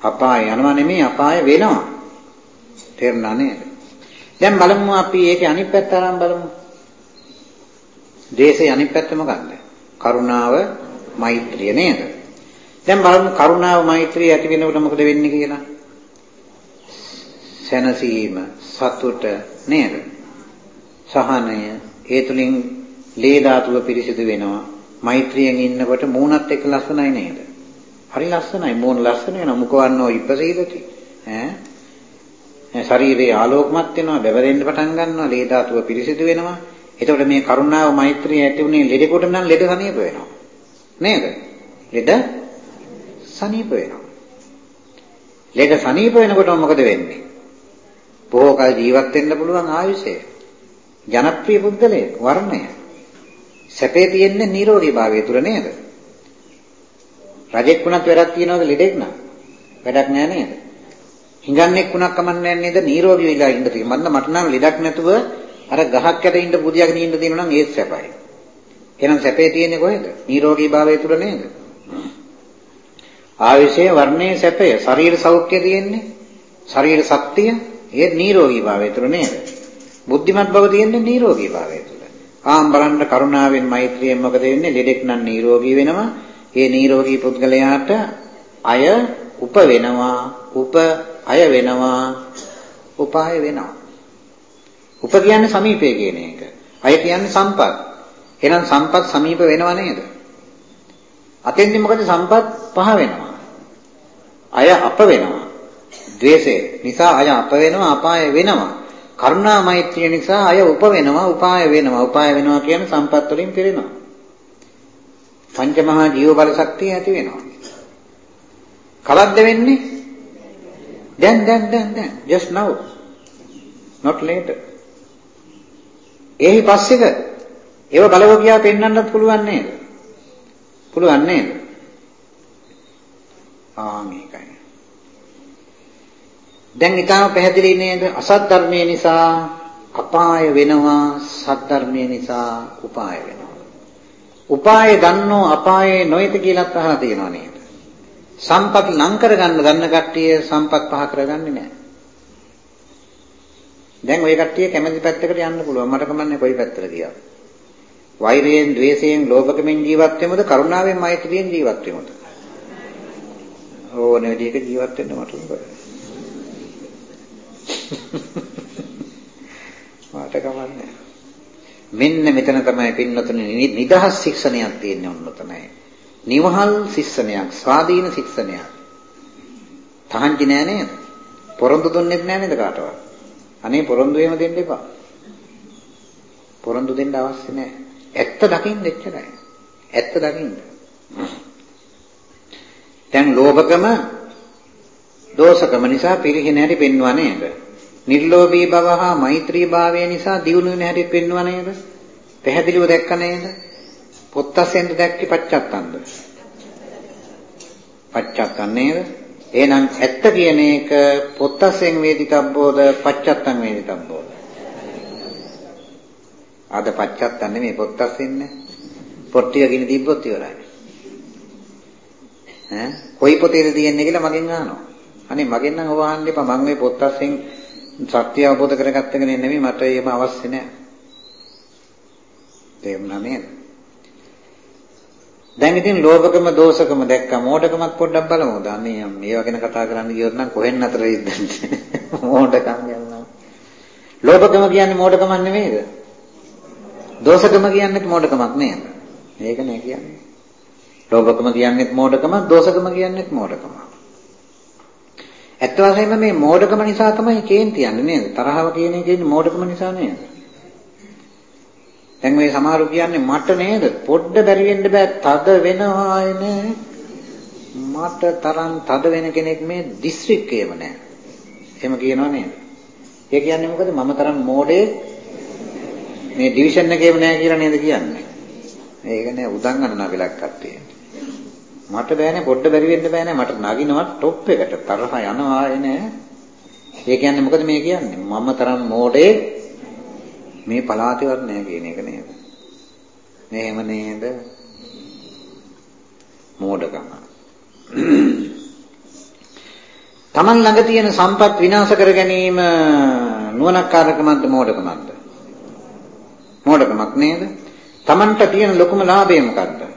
අපාය යනවා නෙමෙයි අපාය වෙනවා. තේරුණා නේද? දැන් බලමු අපි ඒකේ අනිත් පැත්ත අරන් බලමු. දේශේ අනිත් පැත්ත මොකක්ද? කරුණාව, මෛත්‍රිය නේද? දැන් බලමු කරුණාව, මෛත්‍රිය ඇති වෙනකොට මොකද වෙන්නේ කියලා. සැනසීම, සතුට නේද? සහනය ඒ තුලින් ලේ ධාතුව පිරිසිදු වෙනවා. මෛත්‍රියෙන් ඉන්නකොට මූණත් එක්ක ලස්සනයි නේද? හරි ලස්සනයි. මූණ ලස්සන වෙනවා. මුඛවන්නෝ ඉපසීදති. ඈ ශරීරයේ ආලෝකමත් වෙනවා, බැවරෙන්න පටන් ගන්නවා, ලේ ධාතුව පිරිසිදු වෙනවා. එතකොට මේ කරුණාව මෛත්‍රිය ඇති උනේ ලෙඩෙකුට නම් ලෙඩ සනීප වෙනවා. නේද? ලෙඩ සනීප වෙනවා. ලෙඩ සනීප වෙනකොට මොකද වෙන්නේ? බොහෝ කල ජීවත් වෙන්න පුළුවන් ආයුෂය. ජනප්‍රිය පුද්ගලයෙක් වර්ණය. සැපේ තියෙන්නේ නිරෝගී භාවය තුර නේද? රජෙක් වුණත් වැඩක් තියනවද ලෙඩෙක් නම්? වැඩක් නෑ නේද? හිඟන්නෙක් වුණක් කමන්නේ නේද? නිරෝගී වෙලා ඉන්න තියෙන්නේ. මන්න මට නම් ලෙඩක් නැතුව අර ගහක් යට ඉන්න බුදියාගෙන ඉන්න තියෙනවා නම් ඒත් සැපයි. එහෙනම් සැපේ තියෙන්නේ කොහෙද? නිරෝගී භාවය තුර නේද? ආයුෂයේ වර්ණයේ සැපය, ශරීර සෞඛ්‍ය තියෙන්නේ, ශරීර ශක්තිය, ඒ නිරෝගී භාවය තුර නේද? බුද්ධිමත් බව තියෙන්නේ නිරෝගී භාවය තුළ. ආම් බලන්න කරුණාවෙන් මෛත්‍රියෙන් මොකද වෙන්නේ? ලෙඩෙක් නම් නිරෝගී වෙනවා. ඒ නිරෝගී පුද්ගලයාට අය උප වෙනවා. උප අය වෙනවා. උපාය වෙනවා. උප කියන්නේ සමීපය කියන එක. අය කියන්නේ සම්පත්. එහෙනම් සම්පත් සමීප වෙනව නේද? අතෙන්දි මොකද සම්පත් පහ වෙනවා. අය අප වෙනවා. ද්වේෂය නිසා අය අප වෙනවා අපාය වෙනවා. කරුණා මෛත්‍රිය නිසා අය උප වෙනවා, උපාය වෙනවා. උපාය වෙනවා කියන්නේ සම්පත් වලින් පිරෙනවා. පංචමහා ජීව බල ශක්තිය ඇති වෙනවා. කලද්ද වෙන්නේ? දැන් දැන් දැන් දැන් just now. not later. එහි පස්සෙක ඒව බලවගියා පෙන්වන්නත් පුළුවන් නේද? පුළුවන් නේද? ආ මේකයි. දැන් ඊටම පැහැදිලි නේද? අසත් ධර්මයේ නිසා අපාය වෙනවා, සත් ධර්මයේ නිසා උපාය වෙනවා. උපාය ගන්නෝ අපායේ නොයිද කියලාත් අහලා තියෙනවා නේද? සම්පත් ලං කරගන්න ගන්න කට්ටිය සම්පත් පහ කරගන්නේ නැහැ. දැන් ওই කට්ටිය කැමැති පැත්තකට යන්න පුළුවන්. මට කමන්නේ කොයි පැත්තට ගියා. වෛරයෙන්, ద్వේෂයෙන්, ලෝභකමෙන් ජීවත් වෙමුද? කරුණාවෙන්, මෛත්‍රියෙන් ජීවත් වෙමුද? ඕනෙ විදිහට ජීවත් වෙන්න මට උඹට. වාට කමන්නේ. මෙන්න මෙතන තමයි පින්නතුනේ නිදහස් ශික්ෂණයක් තියෙන්නේ ඔන්න තමයි. නිවහල් ශික්ෂණයක්, ස්වාධීන ශික්ෂණයක්. තහංචි නෑ නේද? පොරොන්දු දුන්නෙත් නෑ නේද කාටවත්? අනේ පොරොන්දු එහෙම දෙන්න එපා. පොරොන්දු දෙන්න අවශ්‍ය නැහැ. ඇත්ත දකින්න එච්චරයි. ඇත්ත දකින්න. දැන් ලෝභකම දෝෂකම නිසා පිරිහෙන හැටි පෙන්වන නේද? නිර්ලෝභී බව හා මෛත්‍රී භාවය නිසා දියුණු වෙන හැටි පෙන්වන නේද? පැහැදිලිව දැක්ක නේද? පොත්තසෙන්ද දැක්කේ පච්චත්තන්ද? පච්චත්තන් නේද? එහෙනම් ඇත්ත කියන එක පොත්තසෙන් වේදිතබ්බෝද පච්චත්තන් වේදිතබ්බෝද? අද පච්චත්තන් නෙමෙයි පොත්තසෙන්නේ. පොට්ටිය ගිනි තිබ්බොත් ඉවරයි. ඈ කොයි පොතේද තියෙන්නේ කියලා මගෙන් අහනවා. අනේ මගෙන් නම් ඔබ අහන්න එපා. මම මේ පොත්තසෙන් සත්‍ය අවබෝධ කරගත්තගෙන නෙමෙයි මට එහෙම අවශ්‍ය නැහැ. තේරුණා නේද? දැන් ඉතින් ලෝභකම දෝෂකම දැක්කා මෝඩකමත් පොඩ්ඩක් බලමු. අනේ මේවා ගැන කතා කරන්න ගියොත් නම් කොහෙන් අතර වෙයිද? මෝඩකම් යනවා. ලෝභකම කියන්නේ මෝඩකමක් නෙමෙයිද? දෝෂකම කියන්නේත් මෝඩකමක් නේද? මේක නෑ කියන්නේ. ලෝභකම කියන්නේත් මෝඩකමක්, දෝෂකම කියන්නේත් මෝඩකමක්. ඇත්ත වශයෙන්ම මේ මෝඩකම නිසා තමයි කේන්ති යන්නේ නේද? තරහව කියන එකේ මෝඩකම නිසා නේද? දැන් මේ සමහරු කියන්නේ මට නේද? පොඩ්ඩ බැරි වෙන්න බෑ. තද වෙනවා එනේ. මට තරම් තද වෙන කෙනෙක් මේ දිස්ත්‍රික්කයේම නෑ. එහෙම කියනව නේද? ඒ කියන්නේ මොකද? මම තරම් මෝඩේ මේ ඩිවිෂන් එකේම නෑ කියලා නේද කියන්නේ? ඒක නෑ උදන් අන්නන වෙලක් කට්ටිය. මට බෑනේ පොඩ්ඩ බැරි වෙන්න බෑනේ මට නගිනවා টොප් එකට තරහ යනවා එනේ. ඒ කියන්නේ මොකද මේ කියන්නේ? මම තරම් මෝඩේ මේ පලාතේවත් නෑ කියන එක නේද? මෙහෙම නේද? මෝඩකම. Taman ළඟ තියෙන සම්පත් විනාශ කර ගැනීම නුවණක්කාරකමක්ද මෝඩකමක්ද? මෝඩකමක් නේද? Tamanට තියෙන ලොකුම ලාභය මොකක්ද?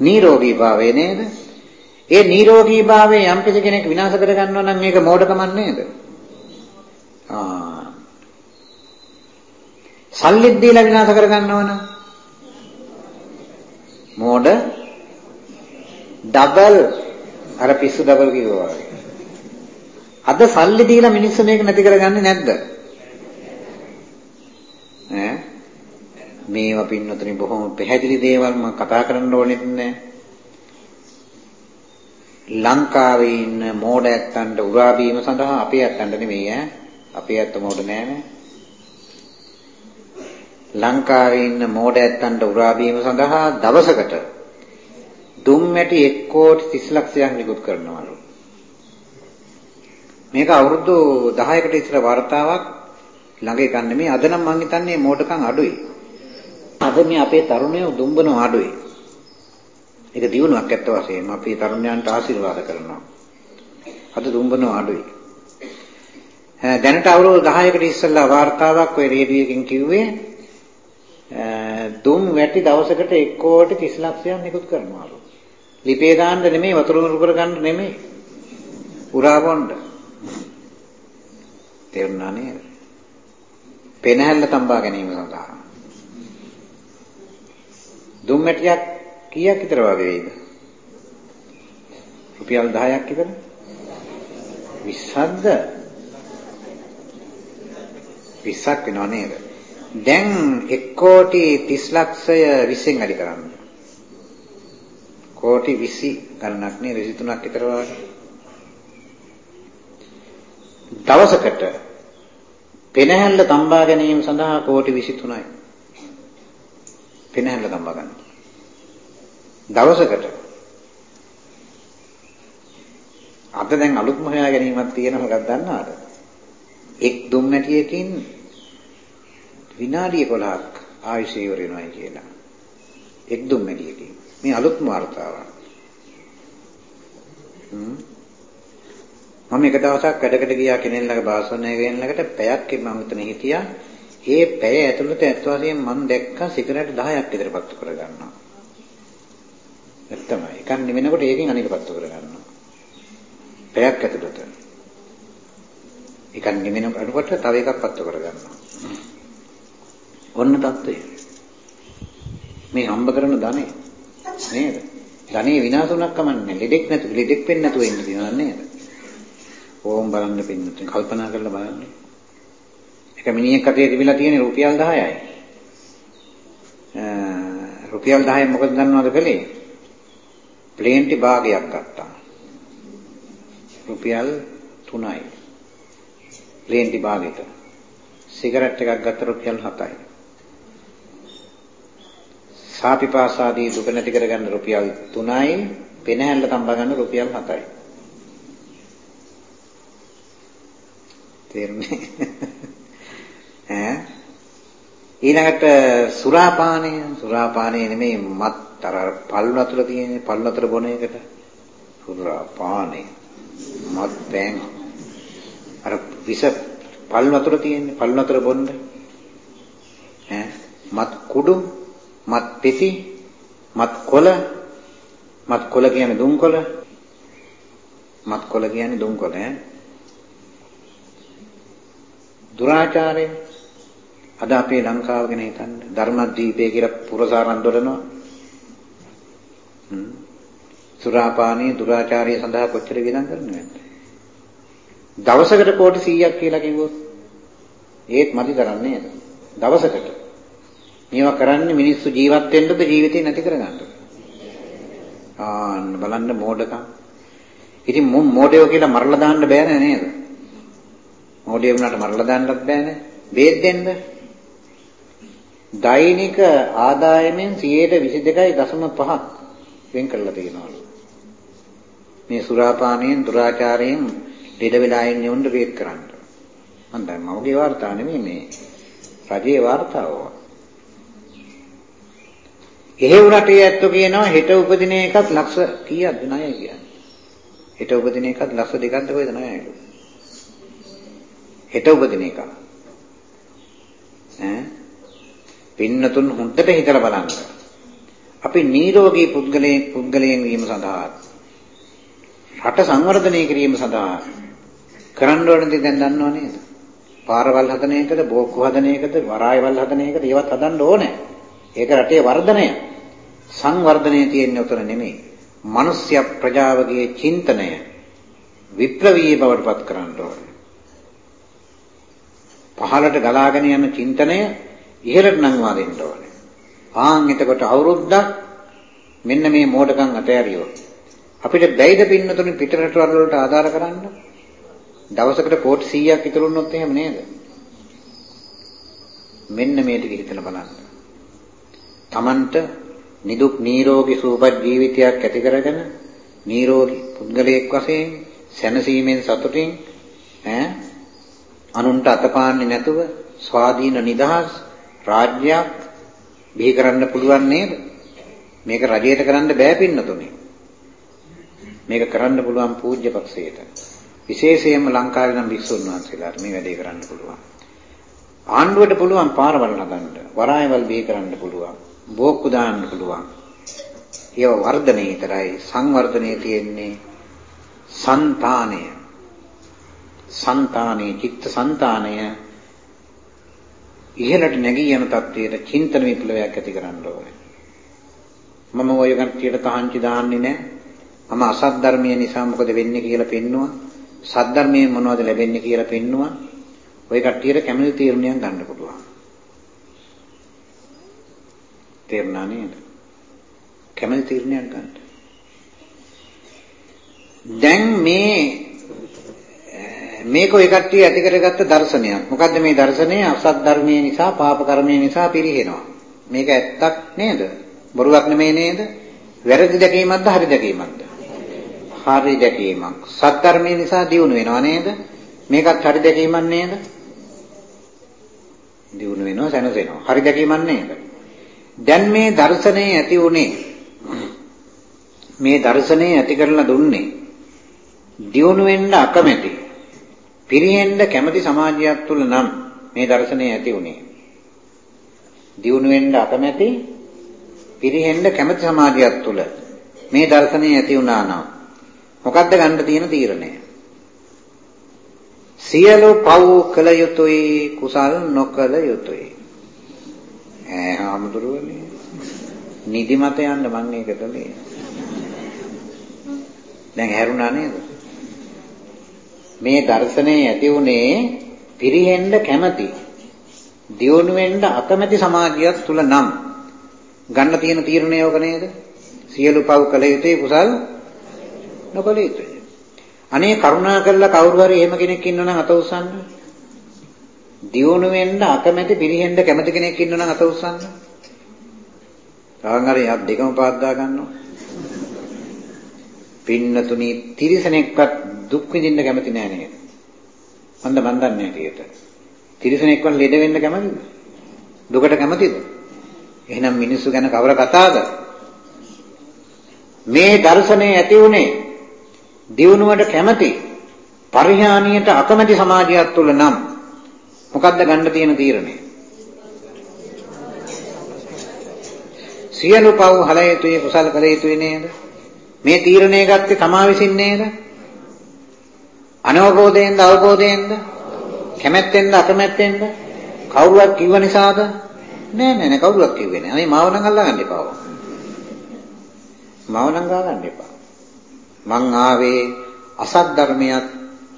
නිරෝගී භාවය නේද? ඒ නිරෝගී භාවය යම් කෙනෙක් විනාශ කර ගන්නවා නම් මේක මෝඩකමක් නේද? ආ. සල්ලිත් දීලා විනාශ කර ගන්නවා නම් මෝඩ ඩබල් අර පිස්සු ඩබල් කිව්වා වගේ. අද සල්ලි දීලා මිනිස්සු මේක නැති කරගන්නේ නැද්ද? ඈ මේවා පින්නතුනි බොහොම පැහැදිලි දේවල් මම කතා කරන්න ඕනෙත් නෑ. ලංකාවේ ඉන්න මෝඩ ඇත්තන්ට උරා බීම සඳහා අපේ ඇත්තන්ට නෙමෙයි ඈ. අපේ ඇත්ත මෝඩ නෑනේ. ලංකාවේ ඉන්න මෝඩ ඇත්තන්ට උරා බීම සඳහා දවසකට දුම්මැටි 1 කෝටි 30 ලක්ෂයක් නිකුත් කරනවලු. මේක අවුරුදු 10කට ඉස්සර වර්තාවක් ළඟ එකක් නෙමෙයි අද නම් මං හිතන්නේ මෝඩකම් අඩුයි. අද මේ අපේ තරුණයෝ දුම්බන අඩුවේ. ඒක දියුණුවක් ඇත්ත වශයෙන්ම අපේ තරුණයන්ට ආශිර්වාද කරනවා. අද දුම්බන අඩුවේ. දැනට අවුරුදු 10කට ඉස්සෙල්ලා වார்த்தාවක් ඔය රේඩියෝ එකෙන් කිව්වේ දුම් වැටි දවසකට 1 කෝටි 30 ලක්ෂයක් නිකුත් කරනවාලු. ලිපේ දාන්න නෙමෙයි වතුර උරු කර ගන්න නෙමෙයි. උරා බොන්න. තේරුණා නේද? පෙනහැල්ල තම්බා ගැනීම සඳහා. දුම්මැටියක් කීයක් විතර වගේ වෙයිද? රුපියල් 10ක් විතර? 20ක්ද? 20ක් වෙනව නේද? දැන් 1 කෝටි 30 ලක්ෂය 20න් අඩි කරන්න. කෝටි 20 ගණනක් නේ 23ක් විතර වගේ. දවසකට පෙනහැල්ල තම්බා ගැනීම සඳහා කෝටි 23යි. පෙනහැල්ල ගම්බා ගන්න. දවසකට අද දැන් අලුත්ම හොයා ගැනීමක් තියෙන මොකක්ද දන්නවද? එක් දුම්නැටියකින් විනාඩි 11ක් ආයුෂය ඉවර වෙනවා කියලා. එක් දුම්නැටියකින් මේ අලුත්ම වර්තාවක්. මම එක දවසක් වැඩකට ගියා කෙනෙක් ළඟ භාෂණය කරන ළඟට පැයක් මම උතන හිටියා ඒ පැය ඇතුළත ඇත්ත වශයෙන්ම මම දැක්කා සිගරට් 10ක් විතර පත්තු කර ගන්නවා. ඇත්තමයි. එකක් නිවෙනකොට ඒකෙන් අනික පත්තු කර ගන්නවා. පැයක් ඇතුළත. එකක් නිවෙනකොට තව එකක් පත්තු කර ගන්නවා. ඔන්න தත්ත්වය. මේ හම්බ කරන ධනෙ නේද? ධනෙ විනාශ වුණක් කමන්නේ. ලෙඩෙක් නැතු ලෙඩෙක් වෙන්නේ නැතුව ඉන්න තියෙනවා නේද? ඕම් බලන්න පින්නත් කල්පනා කරලා බලන්න. එක මිනිහෙක් අතේ තිබිලා තියෙන රුපියල් 10යි. රුපියල් 10න් මොකද දන්නවද කලේ? ප්ලේන්ටි භාගයක් ගත්තා. රුපියල් 3යි. ප්ලේන්ටි භාගෙට. සිගරට් එකක් ගත්ත රුපියල් 7යි. සාපිපාසාදී දුක නැති කරගන්න රුපියල් 3යි, පෙනහැල්ල තඹා ගන්න රුපියල් 7යි. තේරුණේ? ඈ? ඊළඟට සුරාපානය. සුරාපානය නෙමෙයි මත් අර පල් වතුර තියෙන පල් වතුර බොන එකට. සුරාපානය. මත් පෑන්. අර විස පල් වතුර තියෙන පල් වතුර බොන්න. ඈ? මත් කුඩු මත් පෙති මත් කොළ. මත් කොළ කියන්නේ දුම් කොළ මත් කොළ කියන්නේ දුම් කොළ ඈ. දුරාචාරය. අද අපේ ලංකාව ගැන හිතන්න ධර්මද්වීපය කියලා පුරසාරන් දොරනවා සුරාපානී දුරාචාරය සඳහා කොච්චර වියදම් කරනවද දවසකට කෝටි 100ක් කියලා කිව්වොත් ඒත් මදි කරන්නේ නේද? දවසකට. මේවා කරන්නේ මිනිස්සු ජීවත් වෙන්නද ජීවිතේ නැති කරගන්නද? ආන්න බලන්න මෝඩකම්. ඉතින් මෝඩයෝ කියලා මරලා දාන්න බෑ නේද? මොඩේ වුණාට මරලා දාන්නත් බෑනේ. බේත් දෙන්න. දෛනික ආදායමෙන් 22.5ක් වෙන් කරලා තියෙනවලු. මේ සුරාපානයෙන් දුරාචාරයෙන් ළඩ වෙලා ඉන්නේ උන්ට බේත් කරන්න. මම දැන් මමගේ වාර්තා නෙමෙයි මේ රජයේ වාර්තාව. එහෙව් රටේ ඇත්තෝ කියනවා හෙට උපදින එකත් ලක්ෂ කීයක්ද ණය කියන්නේ. හෙට උපදින එකත් ලක්ෂ දෙකක්ද කොහෙද ණයලු. හෙට උපදින එක. ඈ පින්නතුන් හොඳට හිතලා බලන්න. අපි නිරෝගී පුද්ගලයන් පුද්ගලයන් වීම සඳහා රට සංවර්ධනය කිරීම සඳහා කරන්න ඕන දේ දැන් දන්නව නේද? පාරවල් හදන එකද, බෝක්කු හදන එකද, වරායවල් හදන එකද ඒවත් හදන්න ඕනේ. ඒක රටේ වර්ධනය. සංවර්ධනය තියෙන්නේ උතන නෙමෙයි. මිනිස්ය ප්‍රජාවගේ චින්තනය විප්ලවීය බවට පත් කරන්න ඕනේ. පහළට ගලාගෙන යන චින්තනය ඉහළට නංවා දෙන්න ඕනේ. ආන් එතකොට අවුරුද්දක් මෙන්න මේ මෝඩකම් අතෑරියොත් අපිට බැයිද පින්නතුනි පිටරටවල වලට ආධාර කරන්න? දවසකට කෝටි 100ක් ඉතුරු වුණොත් එහෙම නේද? මෙන්න මේ ටික හිතලා බලන්න. Tamanට නිදුක් නිරෝගී සුවපත් ජීවිතයක් ඇති කරගෙන නිරෝගී පුද්ගලයෙක් වශයෙන් සැනසීමෙන් සතුටින් ඈ අනුන්ට අතපාන්නේ නැතුව ස්වාධීන නිදහස් රාජ්‍යයක් බිහි කරන්න පුළුවන් නේද? මේක රජයට කරන්න බෑ පින්නතුනේ. මේක කරන්න පුළුවන් පූජ්‍ය පක්ෂයට. විශේෂයෙන්ම ලංකාවේ නම් වික්ෂුන් වහන්සේලාට මේ වැඩේ කරන්න පුළුවන්. ආණ්ඩුවට පුළුවන් පාරවල් නගන්න, වරායවල් බිහි කරන්න පුළුවන්, බෝක්කු දාන්න පුළුවන්. ඒව වර්ධනය විතරයි සංවර්ධනයේ තියෙන්නේ సంతානය. సంతානයේ චිත්ත సంతානය ඉහළට නැගී යන තත්ත්වයට චින්තන විප්ලවයක් ඇති කරන්න ඕනේ. මම ඔය කට්ටියට තහංචි දාන්නේ නැහැ. මම අසත් ධර්මයේ නිසා මොකද වෙන්නේ කියලා පෙන්නවා. සත් ධර්මයේ මොනවද ලැබෙන්නේ කියලා පෙන්නවා. ඔය කට්ටියට කැමති තීරණයක් ගන්න පුළුවන්. තේරුණා නේද? කැමති තීරණයක් ගන්න. දැන් මේ මේක ඔය කට්ටිය ඇති කරගත්ත දර්ශනයක්. මොකද්ද මේ දර්ශනය? අසත් ධර්මයේ නිසා, පාප කර්මයේ නිසා පිරිහෙනවා. මේක ඇත්තක් නේද? බොරුවක් නෙමෙයි නේද? වැරදි දැකීමක්ද හරි දැකීමක්ද? හරි දැකීමක්. සත් ධර්මයේ නිසා දියුණු වෙනවා නේද? මේකත් හරි දැකීමක් නේද? දියුණු වෙනවා, සැනසෙනවා. හරි දැකීමක් නේද? දැන් මේ දර්ශනය ඇති උනේ මේ දර්ශනය ඇති කරලා දුන්නේ දියුණු වෙන්න අකමැති පිරිහෙන්න කැමති සමාජයක් තුල නම් මේ දර්ශනය ඇති උනේ. දියුණු වෙන්න අකමැති පිරිහෙන්න කැමති සමාජයක් තුල මේ දර්ශනය ඇති වුණා නම් මොකද්ද ගන්න තියෙන තීරණය? සියලු පව් කළ යුතුයි කුසල් නොකළ යුතුයි. ඈ ආමුදුරුවනේ. නිදිමත යන්න මම ඒක කළේ. දැන් හැරුණා නේද? මේ දර්ශනේ ඇති උනේ පිරිහෙන්න කැමති දියුණු වෙන්න අකමැති සමාජයක් තුල නම් ගන්න තියෙන තීරණය යෝග නේද? සියලු පව් කළ යුතුයි කුසල් නොකළ යුතුයි. අනේ කරුණා කරලා කවුරු හරි එහෙම කෙනෙක් ඉන්නවනම් අත උස්සන්න. දියුණු වෙන්න අකමැති පිරිහෙන්න කැමති කෙනෙක් ඉන්නවනම් අත උස්සන්න. තාන් හරි යක් දෙකම පාද්දා ගන්නවා. පින්නතුනි තිරිසනෙක්වත් දුක් විඳින්න කැමති නෑ නේද? මන්ද මන් දන්නේ නැහැ තිරිසනෙක්වත් ලෙඩ වෙන්න කැමතිද? දුකට කැමතිද? එහෙනම් මිනිස්සු ගැන කවර කතාවද? මේ දර්ශනය ඇති උනේ දියුණුවට කැමති පරිහානියට අකමැති සමාජයක් තුල නම් මොකද්ද ගන්න තියෙන තීරණය? සියලු පව් හල යුතුයි කුසල කළ යුතුයි නේද? මේ තීරණය ගත්තේ තමා විසින් නේද? අනවබෝධයෙන්ද අවබෝධයෙන්ද? කැමැත්තෙන්ද අකමැත්තෙන්ද? කවුරුවක් කිව්ව නිසාද? නෑ නෑ නෑ කවුරුවක් කිව්වේ නෑ. අනේ මාව නම් අල්ලගන්න එපා. මාව නම් ගාගන්න එපා. මං ආවේ අසත් ධර්මයක්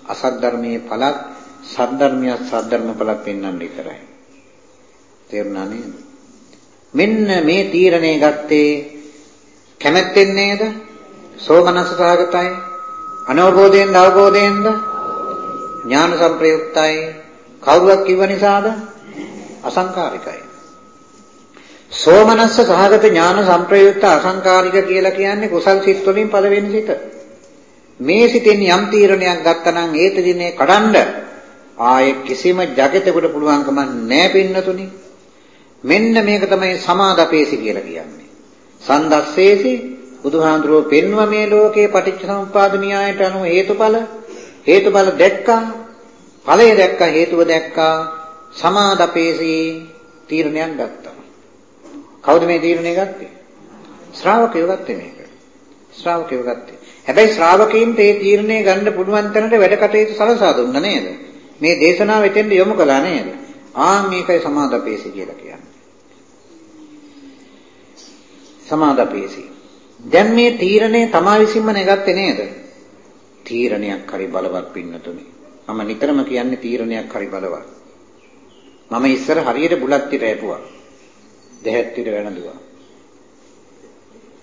අසත් ධර්මයේ පළක් සත් ධර්මයක් සත් ධර්ම පළක් පෙන්වන්න විතරයි. තේරුණා නේද? මෙන්න මේ තීරණය ගත්තේ කැමැත්තෙන් නේද? සෝමනස සහගතයි. අනවබෝධයෙන්ද අවබෝධයෙන්ද? ඥාන සංප්‍රයුක්තයි. කවුරුවක් කිව්ව නිසාද? අසංකාරිකයි. සෝමනස්ස සහගත ඥාන සංප්‍රයුක්ත අසංකාරික කියලා කියන්නේ කුසල් සිත් වලින් පළවෙනි සිත. මේ සිතෙන් යම් තීරණයක් ගත්තනම් ඒ තදිනේ කඩන්ඩ ආයේ කිසිම జగතෙකුට පුළුවන්කම නැහැ පින්නතුනි. මෙන්න මේක තමයි සමාදපේසි කියලා කියන්නේ. සන්දස්සේසි බුදුහාඳුරෝ පෙන්ව මේ ලෝකේ පටිච්ච සමුප්පාද න්‍යායට අනුව හේතුඵල හේතුඵල දැක්කා ඵලය දැක්කා හේතුව දැක්කා සමාදපේසි තීරණයක් ගත්තා. කවුද මේ තීරණය ගත්තේ? ශ්‍රාවකයෝ ගත්තේ මේක. ශ්‍රාවකයෝ ගත්තේ. හැබැයි ශ්‍රාවකයින්ට මේ තීරණය ගන්න පුළුවන් තැනට වැඩ කටයුතු සලසා දුන්නා නේද? මේ දේශනාව එතෙන්ද යොමු කළා නේද? ආන් මේකයි සමාදපේසි කියලා කියන්නේ. සමාදපේසි. දැන් මේ තීරණය තමා විසින්ම නැගත්තේ නේද? තීරණයක් හරි බලවත් පින්නතුනි. මම නිතරම කියන්නේ තීරණයක් හරි බලවත්. මම ඉස්සර හරියට බුලත් පිට ඇපුවා. දෙහැත් පිට වැළඳුවා.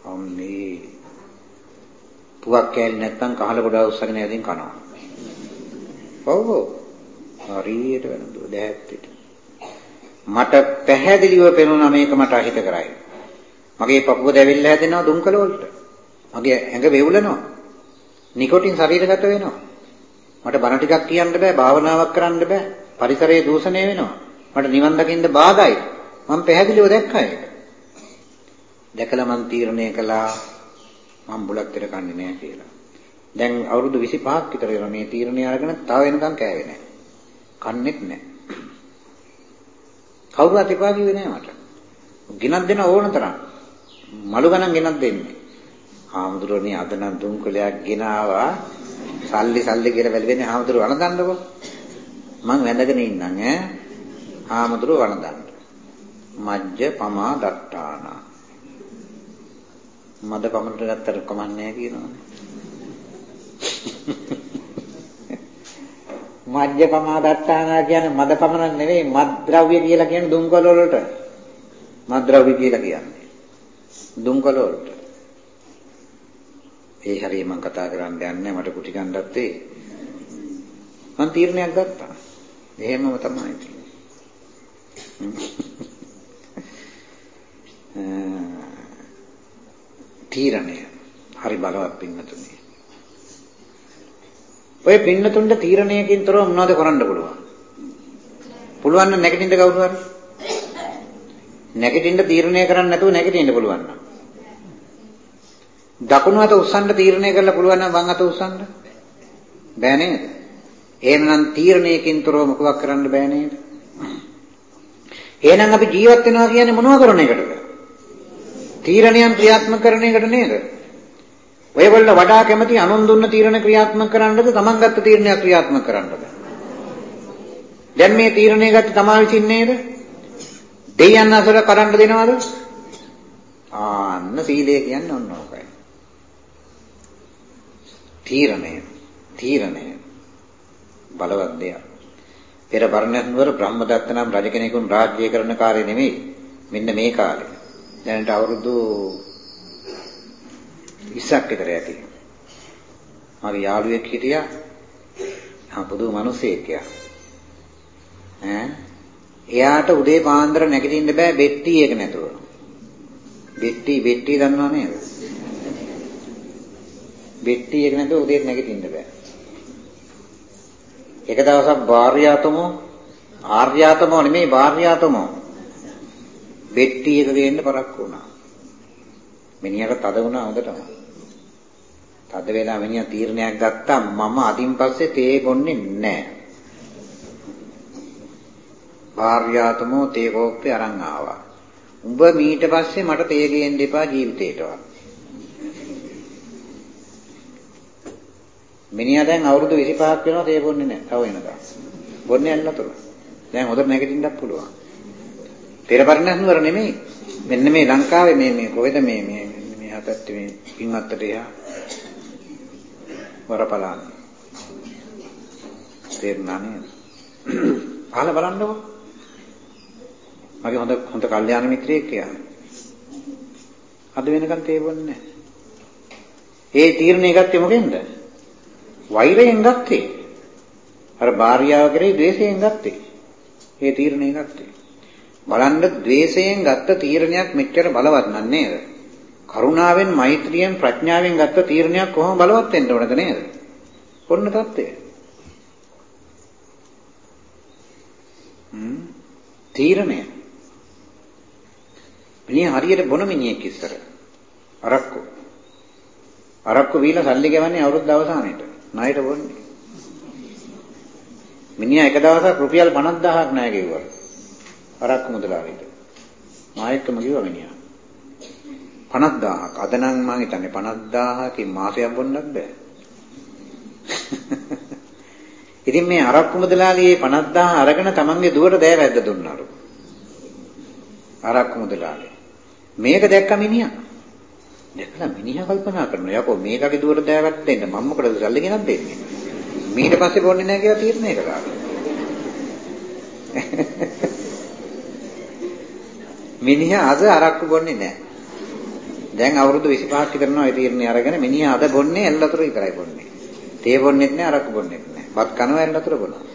අම්මේ පුවක් කෑලි නැත්තම් කහල ගොඩ උස්සගෙන යදින් කනවා. ඔව් ඔව්. හරියට වැළඳුවා දෙහැත් පිට. මට පැහැදිලිව පෙනුණා මේක මට අහිත කරයි. මගේ පපුව දැවිල්ලා හැදෙනවා දුම්කල වලට. මගේ ඇඟ වේවුලනවා. නිකොටින් ශරීරගත වෙනවා. මට බණ ටිකක් කියන්න බෑ, භාවනාවක් කරන්න බෑ. පරිසරයේ දූෂණය වෙනවා. මට නිවන් දකින්න බාධායි. මම පැහැදිලිව දැක්කා ඒක. දැකලා මම තීරණය කළා මම බුලත් දෙර කන්නේ නෑ කියලා. දැන් අවුරුදු 25ක් විතර වෙනවා මේ තීරණය අරගෙන තව වෙනකම් කෑවේ නෑ. කන්නේත් නෑ. කවුරුත් එපා කිව්වේ නෑ මට. ගිනක් දෙන ඕන තරම්. මලු ගණන් ගෙනත් දෙන්නේ. හාමුදුරනේ අද නම් දුම්කලයක් ගෙනාවා. සල්ලි සල්ලි කියලා වැළවෙන්නේ හාමුදුරුව වණදන්නකො. මං වැඳගෙන ඉන්නම් ඈ. හාමුදුරුව වණදන්න. මජ්ජ පමා දට්ටාන. මද පමණට ගත්තට කමන්නේ කියනවනේ. මජ්ජ පමා දට්ටාන කියන්නේ මද පමණ නෙවෙයි මද්ද්‍රව්‍ය කියලා කියන්නේ දුම්කල වලට. මද්ද්‍රව්‍ය කියලා කියන්නේ. දුම්කල වලට. ඒ හරිය මම කතා කරන්න යන්නේ මට කුටි ගන්නත් ඒ. මම තීරණයක් ගත්තා. එහෙමම තමයි තීරණය හරි බලවත් පින්නතුනේ. ඔය පින්නතුන්ට තීරණයකින් තොරව මොනවද කරන්න පුළුවන්? පුළුවන් නම් නැගිටින්න කවුරු හරි? නැගිටින්න තීරණය කරන්න නැතුව නැගිටින්න පුළුවන් නම්. දකුණු අත උස්සන්න තීරණය කරලා පුළුවන් නම් වම් අත උස්සන්න බෑ නේද? එහෙනම් තීරණයකින් තොරව මොකක් කරන්න බෑ නේද? එහෙනම් අපි ජීවත් වෙනවා කියන්නේ මොනව කරන එකටද? තීරණයන් ක්‍රියාත්මක කරන එකට නේද? ඔයගොල්ලෝ වඩා කැමති අනුන් දුන්න තීරණ ක්‍රියාත්මක කරන්නද තමන් ගත්ත තීරණයක් ක්‍රියාත්මක කරන්නද? දැන් මේ තීරණය ගත්ත තමා විසින් නේද? දෙයයන් අසර කරන්න දෙනවද? ආන්න සීලය කියන්නේ ඔන්න ඕකයි. තීරණය තීරණය බලවත් දෙයක්. පෙර බරණැස්නුවර බ්‍රහ්මදත්ත නම් රජ කෙනෙකුන් රාජ්‍ය කරන කාලේ නෙමෙයි. මෙන්න මේ කාලේ. දැනට අවුරුදු 20ක් විතර ඇති. මගේ යාළුවෙක් හිටියා. හා පුදු මිනිසෙක් යා. ඈ එයාට උදේ පාන්දර නැගිටින්න බෑ බෙට්ටි එක නැතුව. බෙට්ටි බෙට්ටි දන්නව නේද? බෙට්ටි එක නැතුව උදේ නැගිටින්න බෑ. එක දවසක් භාර්යාතමෝ ආර්යාතමෝ නෙමෙයි භාර්යාතමෝ බෙට්ටි එක ගේන්න පරක්කු වුණා. මිනිහට තද වුණා හොඳටම. තද වෙලා මිනිහා තීරණයක් ගත්තා මම අදින් පස්සේ තේ බොන්නේ නැහැ. භාර්යාතමෝ තේ කෝප්පේ අරන් ආවා. උඹ මීට පස්සේ මට තේ ගේන්න එපා ජීවිතේටවත්. මිනිහා දැන් අවුරුදු 25ක් වෙනවා තේ බොන්නේ නැහැ. තව වෙනකම්. බොන්නේ නැන්නතොර. දැන් හොඳට නැගිටින්නත් පුළුවන්. පෙරපරණ නුවර නෙමෙයි. මෙන්න මේ ලංකාවේ මේ මේ කොහෙද මේ මේ මේ හතත් මේ පින්වත්තට එහා වරපලාන. තේරුණා නේද? අහලා බලන්නකෝ. මගේ හොඳ හොඳ කල්යාණ මිත්‍රයෙක් කියන්නේ. අද වෙනකන් තේරුන්නේ නැහැ. ඒ තීරණය ගත්තේ මොකෙන්ද? වෛරයෙන් ගත්තේ. අර භාර්යාව කරේ ද්වේෂයෙන් ගත්තේ. ඒ තීරණය ගත්තේ. බලන්න ද්වේෂයෙන් ගත්ත තීරණයක් මෙච්චර බලවත් නන්නේද? කරුණාවෙන් මෛත්‍රියෙන් ප්‍රඥාවෙන් ගත්ත තීරණයක් කොහොම බලවත් වෙන්න ඕනද නේද? ඔන්න தත්ත්වය. හ්ම් තීරණය. මිනිහ හරියට බොන මිනිහෙක් ඉස්සර. අරක්කු. අරක්කු වීලා සල්ලි ගෙවන්නේ අවුරුද්ද අවසානයේට. ණයට බොන්නේ. මිනිහා එක දවසක් රුපියල් 50000ක් ණය ගෙවුවා. අරක්කු මුදලාලිට. මායකම කිව්වා මිනිහා. 50000ක්. අද නම් මං හිතන්නේ 50000කින් මාසයක් බොන්නත් බෑ. ඉතින් මේ අරක්කු මුදලාලියේ 50000 අරගෙන තමන්ගේ දුවට දෑවැද්ද දුන්නාලු. අරක්කු මුදලාලිය. මේක දැක්ක මිනිහා. දැකලා මිනිහා කල්පනා කරනවා යකෝ මේකගේ දුවට දෑවැද්ද දෙන්න මම මොකටද සල්ලි ගෙනත් දෙන්නේ. ඊට පස්සේ බොන්නේ නැහැ කියලා තීරණය කළා. මිනිහා අද අරක්කු බොන්නේ නැහැ. දැන් අවුරුදු 25ක් විතරනවා ඒ තීරණය අරගෙන මිනිහා අද බොන්නේ එල්ලතුරු විතරයි බොන්නේ. තේ බොන්නෙත් නැහැ අරක්කු බොන්නෙත් නැහැ. බත් කනවා එල්ලතුරු බොනවා.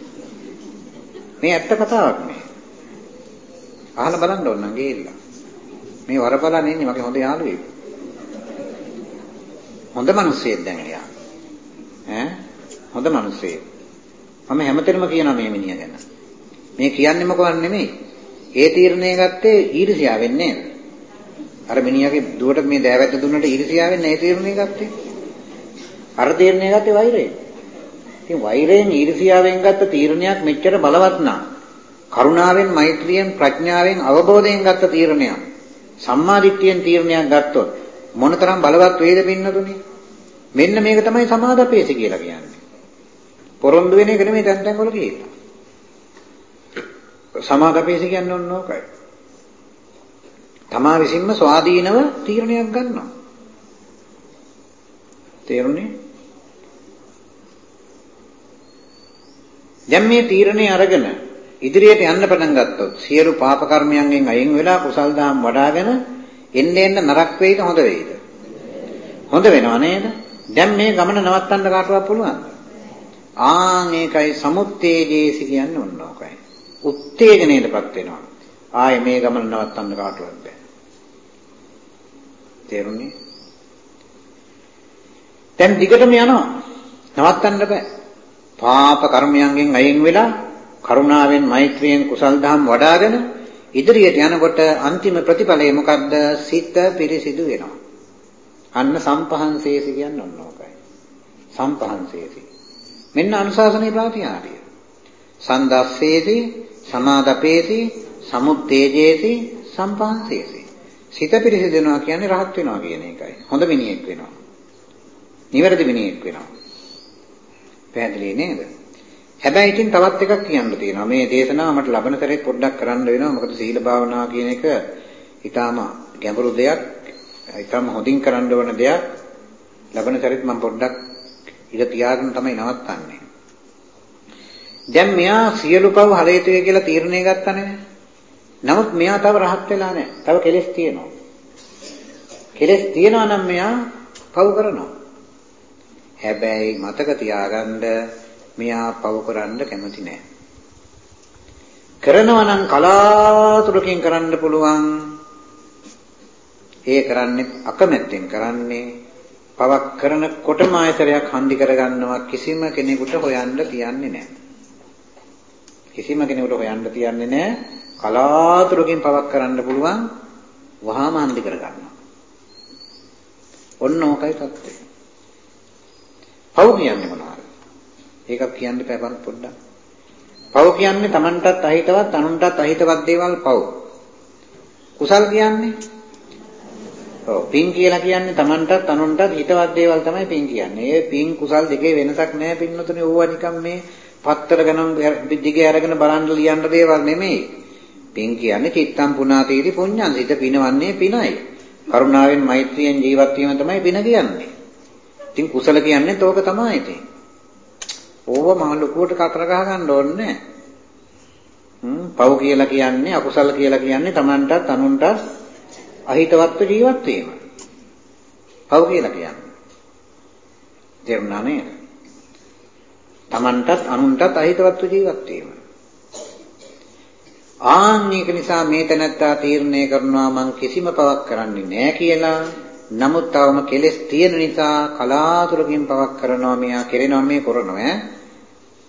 මේ ඇත්ත කතාවක් මේ. අහලා බලන්න ඕන නම් ගිහිල්ලා. මේ වරපලන් ඉන්නේ මගේ හොඳ යාළුවෙක්. හොඳ මිනිස්සෙක් දැන් එයා. ඈ හොඳ මිනිස්සෙක්. මම හැමතැනම කියනවා මේ මිනිහා ගැන. මේ කියන්නේ මොකවත් නෙමෙයි. ඒ තීරණය ගත්තේ ඊර්ෂ්‍යාවෙන් නේද? අර මිනිහාගේ දුවට මේ දෑවැද්ද දුන්නට ඊර්ෂ්‍යාවෙන් නේ තීරණය ගත්තේ. අර තීරණය ගත්තේ වෛරයෙන්. ඉතින් වෛරයෙන් ඊර්ෂ්‍යාවෙන් ගත්ත තීරණයක් මෙච්චර බලවත් නම් කරුණාවෙන් මෛත්‍රියෙන් ප්‍රඥාවෙන් අවබෝධයෙන් ගත්ත තීරණයක් සම්මාදිට්ඨියෙන් තීරණයක් ගත්තොත් මොනතරම් බලවත් වේද පින්නතුනේ මෙන්න මේක තමයි සමාදපේසි කියලා කියන්නේ පොරොන්දු වෙන එක නෙමෙයි තැන් තැන් වල කියලා සමාදපේසි කියන්නේ ඔන්න ඕකයි. තමා විසින්ම ස්වාධීනව තීරණයක් ගන්නවා. තේරුණේ? දැන් මේ තීරණේ අරගෙන ඉදිරියට යන්න පටන් ගත්තොත් සියලු පාප කර්මයන්ගෙන් අයින් වෙලා කුසල් දහම් වඩ아가න එන්න එන්න නරක වෙයිද හොඳ වෙයිද? හොඳ වෙනව නේද? දැන් මේ ගමන නවත්තන්න කාටවත් පුළුවන්ද? ආන් ඒකයි සමුත්තේජේසි කියන්නේ ඔන්න ඕකයි. උත්තේජනයටපත් වෙනවා. ආයේ මේ ගමන නවත්තන්න කාටවත් බෑ. තේරුණේ? දැන් දිගටම යනවා. නවත්තන්න බෑ. පාප කර්මයන්ගෙන් අයින් වෙලා කරුණාවෙන් මෛත්‍රියෙන් කුසල් දහම් වඩ아가න ඉදිරියට යනකොට අන්තිම ප්‍රතිඵලය මොකද්ද? සිත පිරිසිදු වෙනවා. අන්න සම්පහන්සේසි කියන්නේ ඔන්න ඕකයි. සම්පහන්සේසි. මෙන්න අනුශාසනයේ ප්‍රාතිහාර්ය. සන්දස්සේසි සමාදපේසි සමුත්තේජේසි සම්පහන්සේසි සිත පිරිසිදුනවා කියන්නේ රහත් වෙනවා කියන එකයි හොඳ මිනිහෙක් වෙනවා නිවැරදි මිනිහෙක් වෙනවා පැහැදිලි නේද හැබැයි ඉතින් තවත් එකක් කියන්න තියෙනවා මේ දේශනාව මට ලබන සැරේ පොඩ්ඩක් කරන්න වෙනවා මොකද සීල භාවනාව කියන එක ඊටාම ගැඹුරු දෙයක් ඊටාම හොඳින් කරන්න ඕන දෙයක් ලබන සැරේත් මම පොඩ්ඩක් ඉඳ තියාගෙන තමයි නවත්තන්නේ දැන් මෙයා සියලු පව් හල යුතුයි කියලා තීරණය ගත්තනේ. නමුත් මෙයා තව රහත් වෙලා නැහැ. තව කෙලෙස් තියෙනවා. කෙලෙස් තියෙනවා නම් මෙයා පව් කරනවා. හැබැයි මතක තියාගන්න මෙයා පව් කරන්න කැමති නැහැ. කරනවා නම් කලාතුරකින් කරන්න පුළුවන්. ඒ කරන්නේ අකමැත්තෙන් කරන්නේ පවක් කරනකොටම ආයතරයක් හන්දි කරගන්නවා කිසිම කෙනෙකුට හොයන්න තියන්නේ නැහැ. කිසිම කෙනෙකුට හොයන්න තියන්නේ නැහැ. කලාතුරකින් පවක් කරන්න පුළුවන් වහාම හන්දි කරගන්නවා. ඔන්න ඕකයි தත්ත්වය. පව් කියන්නේ මොනවද? ඒකක් කියන්න පැපන් පොඩ්ඩක්. පව් කියන්නේ Tamanටත් අහිතවත් අනුන්ටත් අහිතවත් දේවල් පව්. කුසල් කියන්නේ ඔව් පින් කියලා කියන්නේ Tamanටත් අනුන්ටත් හිතවත් දේවල් තමයි පින් කියන්නේ. ඒ පින් කුසල් දෙකේ වෙනසක් නැහැ පින්නතුනේ. ඕවා නිකන් මේ පත්තර ගණන් දිගේ අරගෙන බලන්න ලියන්න දේවල් නෙමෙයි. පින් කියන්නේ චිත්තම් පුණාතීති පුඤ්ඤං. හිත පිනවන්නේ පිනයි. කරුණාවෙන් මෛත්‍රියෙන් ජීවත් වීම තමයි පින කියන්නේ. ඉතින් කුසල කියන්නේ තෝක තමයි ඉතින්. ඕව මහ ලොකුවට කතර ගහ ගන්න ඕනේ නැහැ. හ්ම් පව් කියලා කියන්නේ අකුසල කියලා කියන්නේ Tamanටත් අනුන්ටත් අහිතවත්ව ජීවත් වීම. පව් කියලා කියන්නේ. තේරුණා නේද? Tamanටත් අනුන්ටත් අහිතවත්ව ජීවත් වීම. ආන් මේක නිසා මේ තැනත්තා තීරණය කරනවා මං කිසිම පවක් කරන්නේ නැහැ කියලා. නමුත් තවම කෙලෙස් තියෙන නිසා කලාතුරකින් පවක් කරනවා මෙයා කෙරෙනවා මේ කරනවා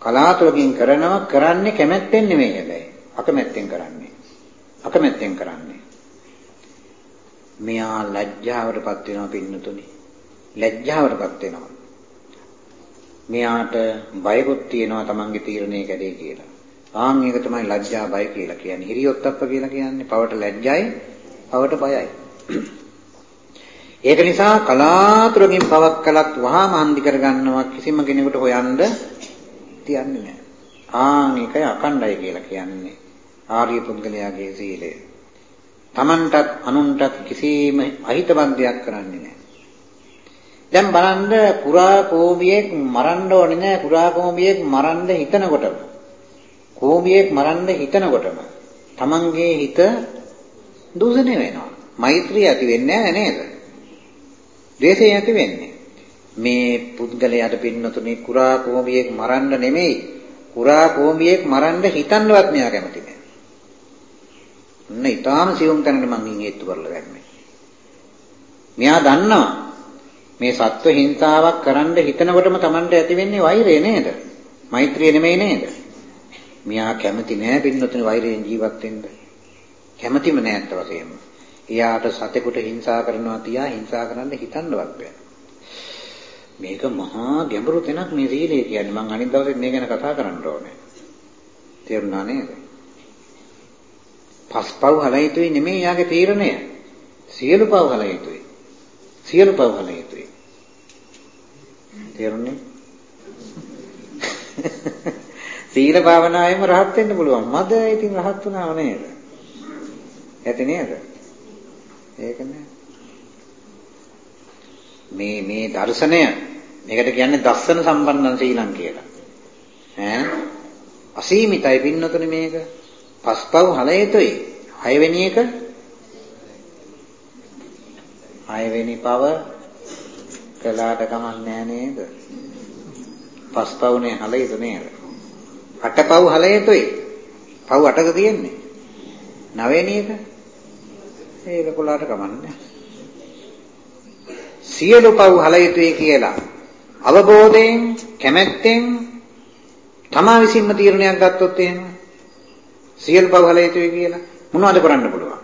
කලාතුරකින් කරනවා කරන්නේ කැමැත්තෙන් නෙමෙයි හැබැයි අකමැත්තෙන් කරන්නේ අකමැත්තෙන් කරන්නේ මෙයා ලැජ්ජාවටපත් වෙනවා පින්නතුනි. ලැජ්ජාවටපත් වෙනවා. මෙයාට බයකුත් තියෙනවා තමන්ගේ තීරණය කැඩේ කියලා. ආන් ඒක තමයි ලැජ්ජා බය කියලා කියන්නේ. හිරියොත්ප්ප කියලා කියන්නේ පවට ලැජ්ජයි, පවට බයයි. ඒක නිසා කලාතුරකින් පවක් කළත් වහාම හන්දි කරගන්නවා කිසිම කෙනෙකුට හොයන්න තියන්නේ නැහැ. ආන් ඒකයි අකණ්ඩයි කියලා කියන්නේ. ආර්ය පුද්ගලයාගේ සීලය. Tamanටත් අනුන්ටත් කිසිම අහිතවත් දෙයක් කරන්නේ නැහැ. දැන් බලන්න පුරා කෝමියෙක් මරන්න ඕනේ නැහැ පුරා කෝමියෙක් මරන්න හිතනකොටම කෝමියෙක් මරන්න හිතනකොටම Tamanගේ හිත දූෂණය වෙනවා. මෛත්‍රිය ඇති වෙන්නේ නැහැ නේද? ද්වේෂය ඇති වෙන්නේ. මේ පුද්ගලයාට පින්නතුනේ කුරා කෝමියෙක් මරන්න නෙමෙයි කුරා කෝමියෙක් මරන්න හිතන්නවත් මෙයා කැමති නැහැ. ඔන්න ඊටාම සියුම් තැනකට මම හේතු කරලා ගන්නේ. මෙයා දන්නවා මේ සත්ව හිංසාවක් කරන්න හිතනකොටම Tamanට ඇති වෙන්නේ වෛරය නේද? මෛත්‍රිය නෙමෙයි නේද? මෙයා කැමති නෑ පින්නතුනේ වෛරයෙන් ජීවත් වෙන්න. කැමතිම නෑ අත් වශයෙන්ම. එයාට සතෙකුට හිංසා කරනවා තියා හිංසා කරන්න හිතන්නවත් බෑ. මේක මහා ගැඹුරු තැනක් මේ සීලය කියන්නේ. මම අනිත් දවසේ මේ ගැන කතා කරන්න ඕනේ. තේරුණා නේද? පස්පව් හල යුතුයි නෙමෙයි යාගේ තීරණය. සියලු පව් හල යුතුයි. සියලු පව් හල යුතුයි. තේරුණේ? සීල භාවනාවෙම රහත් වෙන්න පුළුවන්. මද ඉතින් රහත් වුණාම නේද? ඇති නේද? ඒක නෑ. මේ මේ දර්ශනය මේකට කියන්නේ දස්සන සම්බන්ධන සීලං කියලා. ඈ අසීමිතයි පින්නතුනේ මේක. පස්පව් හලයතොයි. හයවෙනි එක හයවෙනි පව කළාට කමක් නේද? පස්පව්නේ හලයතු නේද? අටපව් හලයතොයි. පව් අටක තියෙන්නේ. නවවෙනි එක ඒක කොලාට කමන්නේ. සියලු පව් හලයතුයි කියලා අවබෝධයෙන් කැමැත්තෙන් තමා විසින්ම තීරණයක් ගත්තොත් එහෙම සියලු පව හල යුතුයි කියලා මොනවද කරන්න පුළුවන්?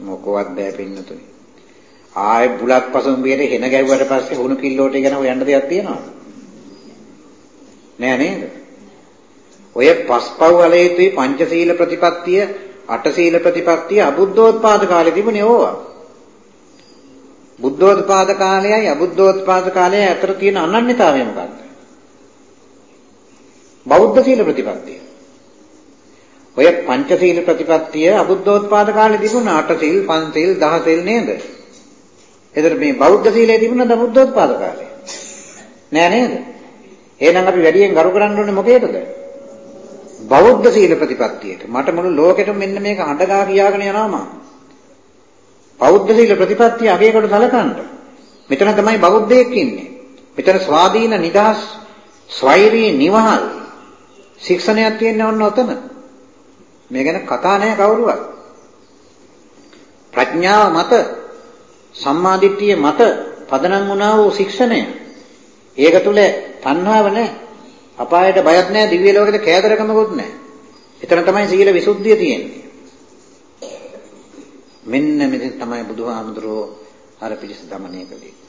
මොකවත් බෑ පින්නතුනි. ආයේ බුලත් පසුම්බියට හෙන ගැව්වට පස්සේ හුණු කිල්ලෝට ගැන හොයන්න දෙයක් තියනවද? නෑ නේද? ඔය පස්පව් වල යුතුයි පංචශීල ප්‍රතිපත්තිය, අටශීල ප්‍රතිපත්තිය අබුද්ධෝත්පාද කාලේ තිබුණේ ඕවා. බුද්ධෝත්පාද කාලයයි අබුද්ධෝත්පාද කාලයයි අතර තියෙන අනන්‍යතාවය මොකක්ද? බෞද්ධ සීල ප්‍රතිපත්තිය. ඔය පංචශීල ප්‍රතිපත්තිය අබුද්ධෝත්පාද කාලේ තිබුණා අට සීල් පංච සීල් දහ සීල් නේද? එතකොට මේ බෞද්ධ සීලය තිබුණාද අබුද්ධෝත්පාද කාලේ? නෑ නේද? එහෙනම් අපි වැඩියෙන් ගරු කරන්න ඕනේ මොකේද? බෞද්ධ සීල ප්‍රතිපත්තියට මට මුළු ලෝකෙටම මෙන්න මේක අඬගා කියාගෙන යනවා මම. බෞද්ධ සීල ප්‍රතිපත්තිය අගයකට සලකන්න. මෙතන තමයි බෞද්ධයෙක් ඉන්නේ. මෙතන ස්වාධීන නිදහස් ස්වෛරී නිවහල් ශික්ෂණයක් තියෙන්නේ ඔන්න ඔතන. මේ ගැන කතා නැහැ කවුරුවත්. ප්‍රඥාව මත සම්මාදිට්ඨිය මත පදනම් වුණා වූ ශික්ෂණය. ඒක තුල තණ්හාව නැහැ. අපායට බයක් නැහැ, දිව්‍ය ලෝකෙට කෑදරකමකුත් නැහැ. එතන තමයි සීල විසුද්ධිය තියෙන්නේ. මෙන්න මෙතන තමයි බුදුහාමුදුරෝ අර පිළිස දමනය කළේ.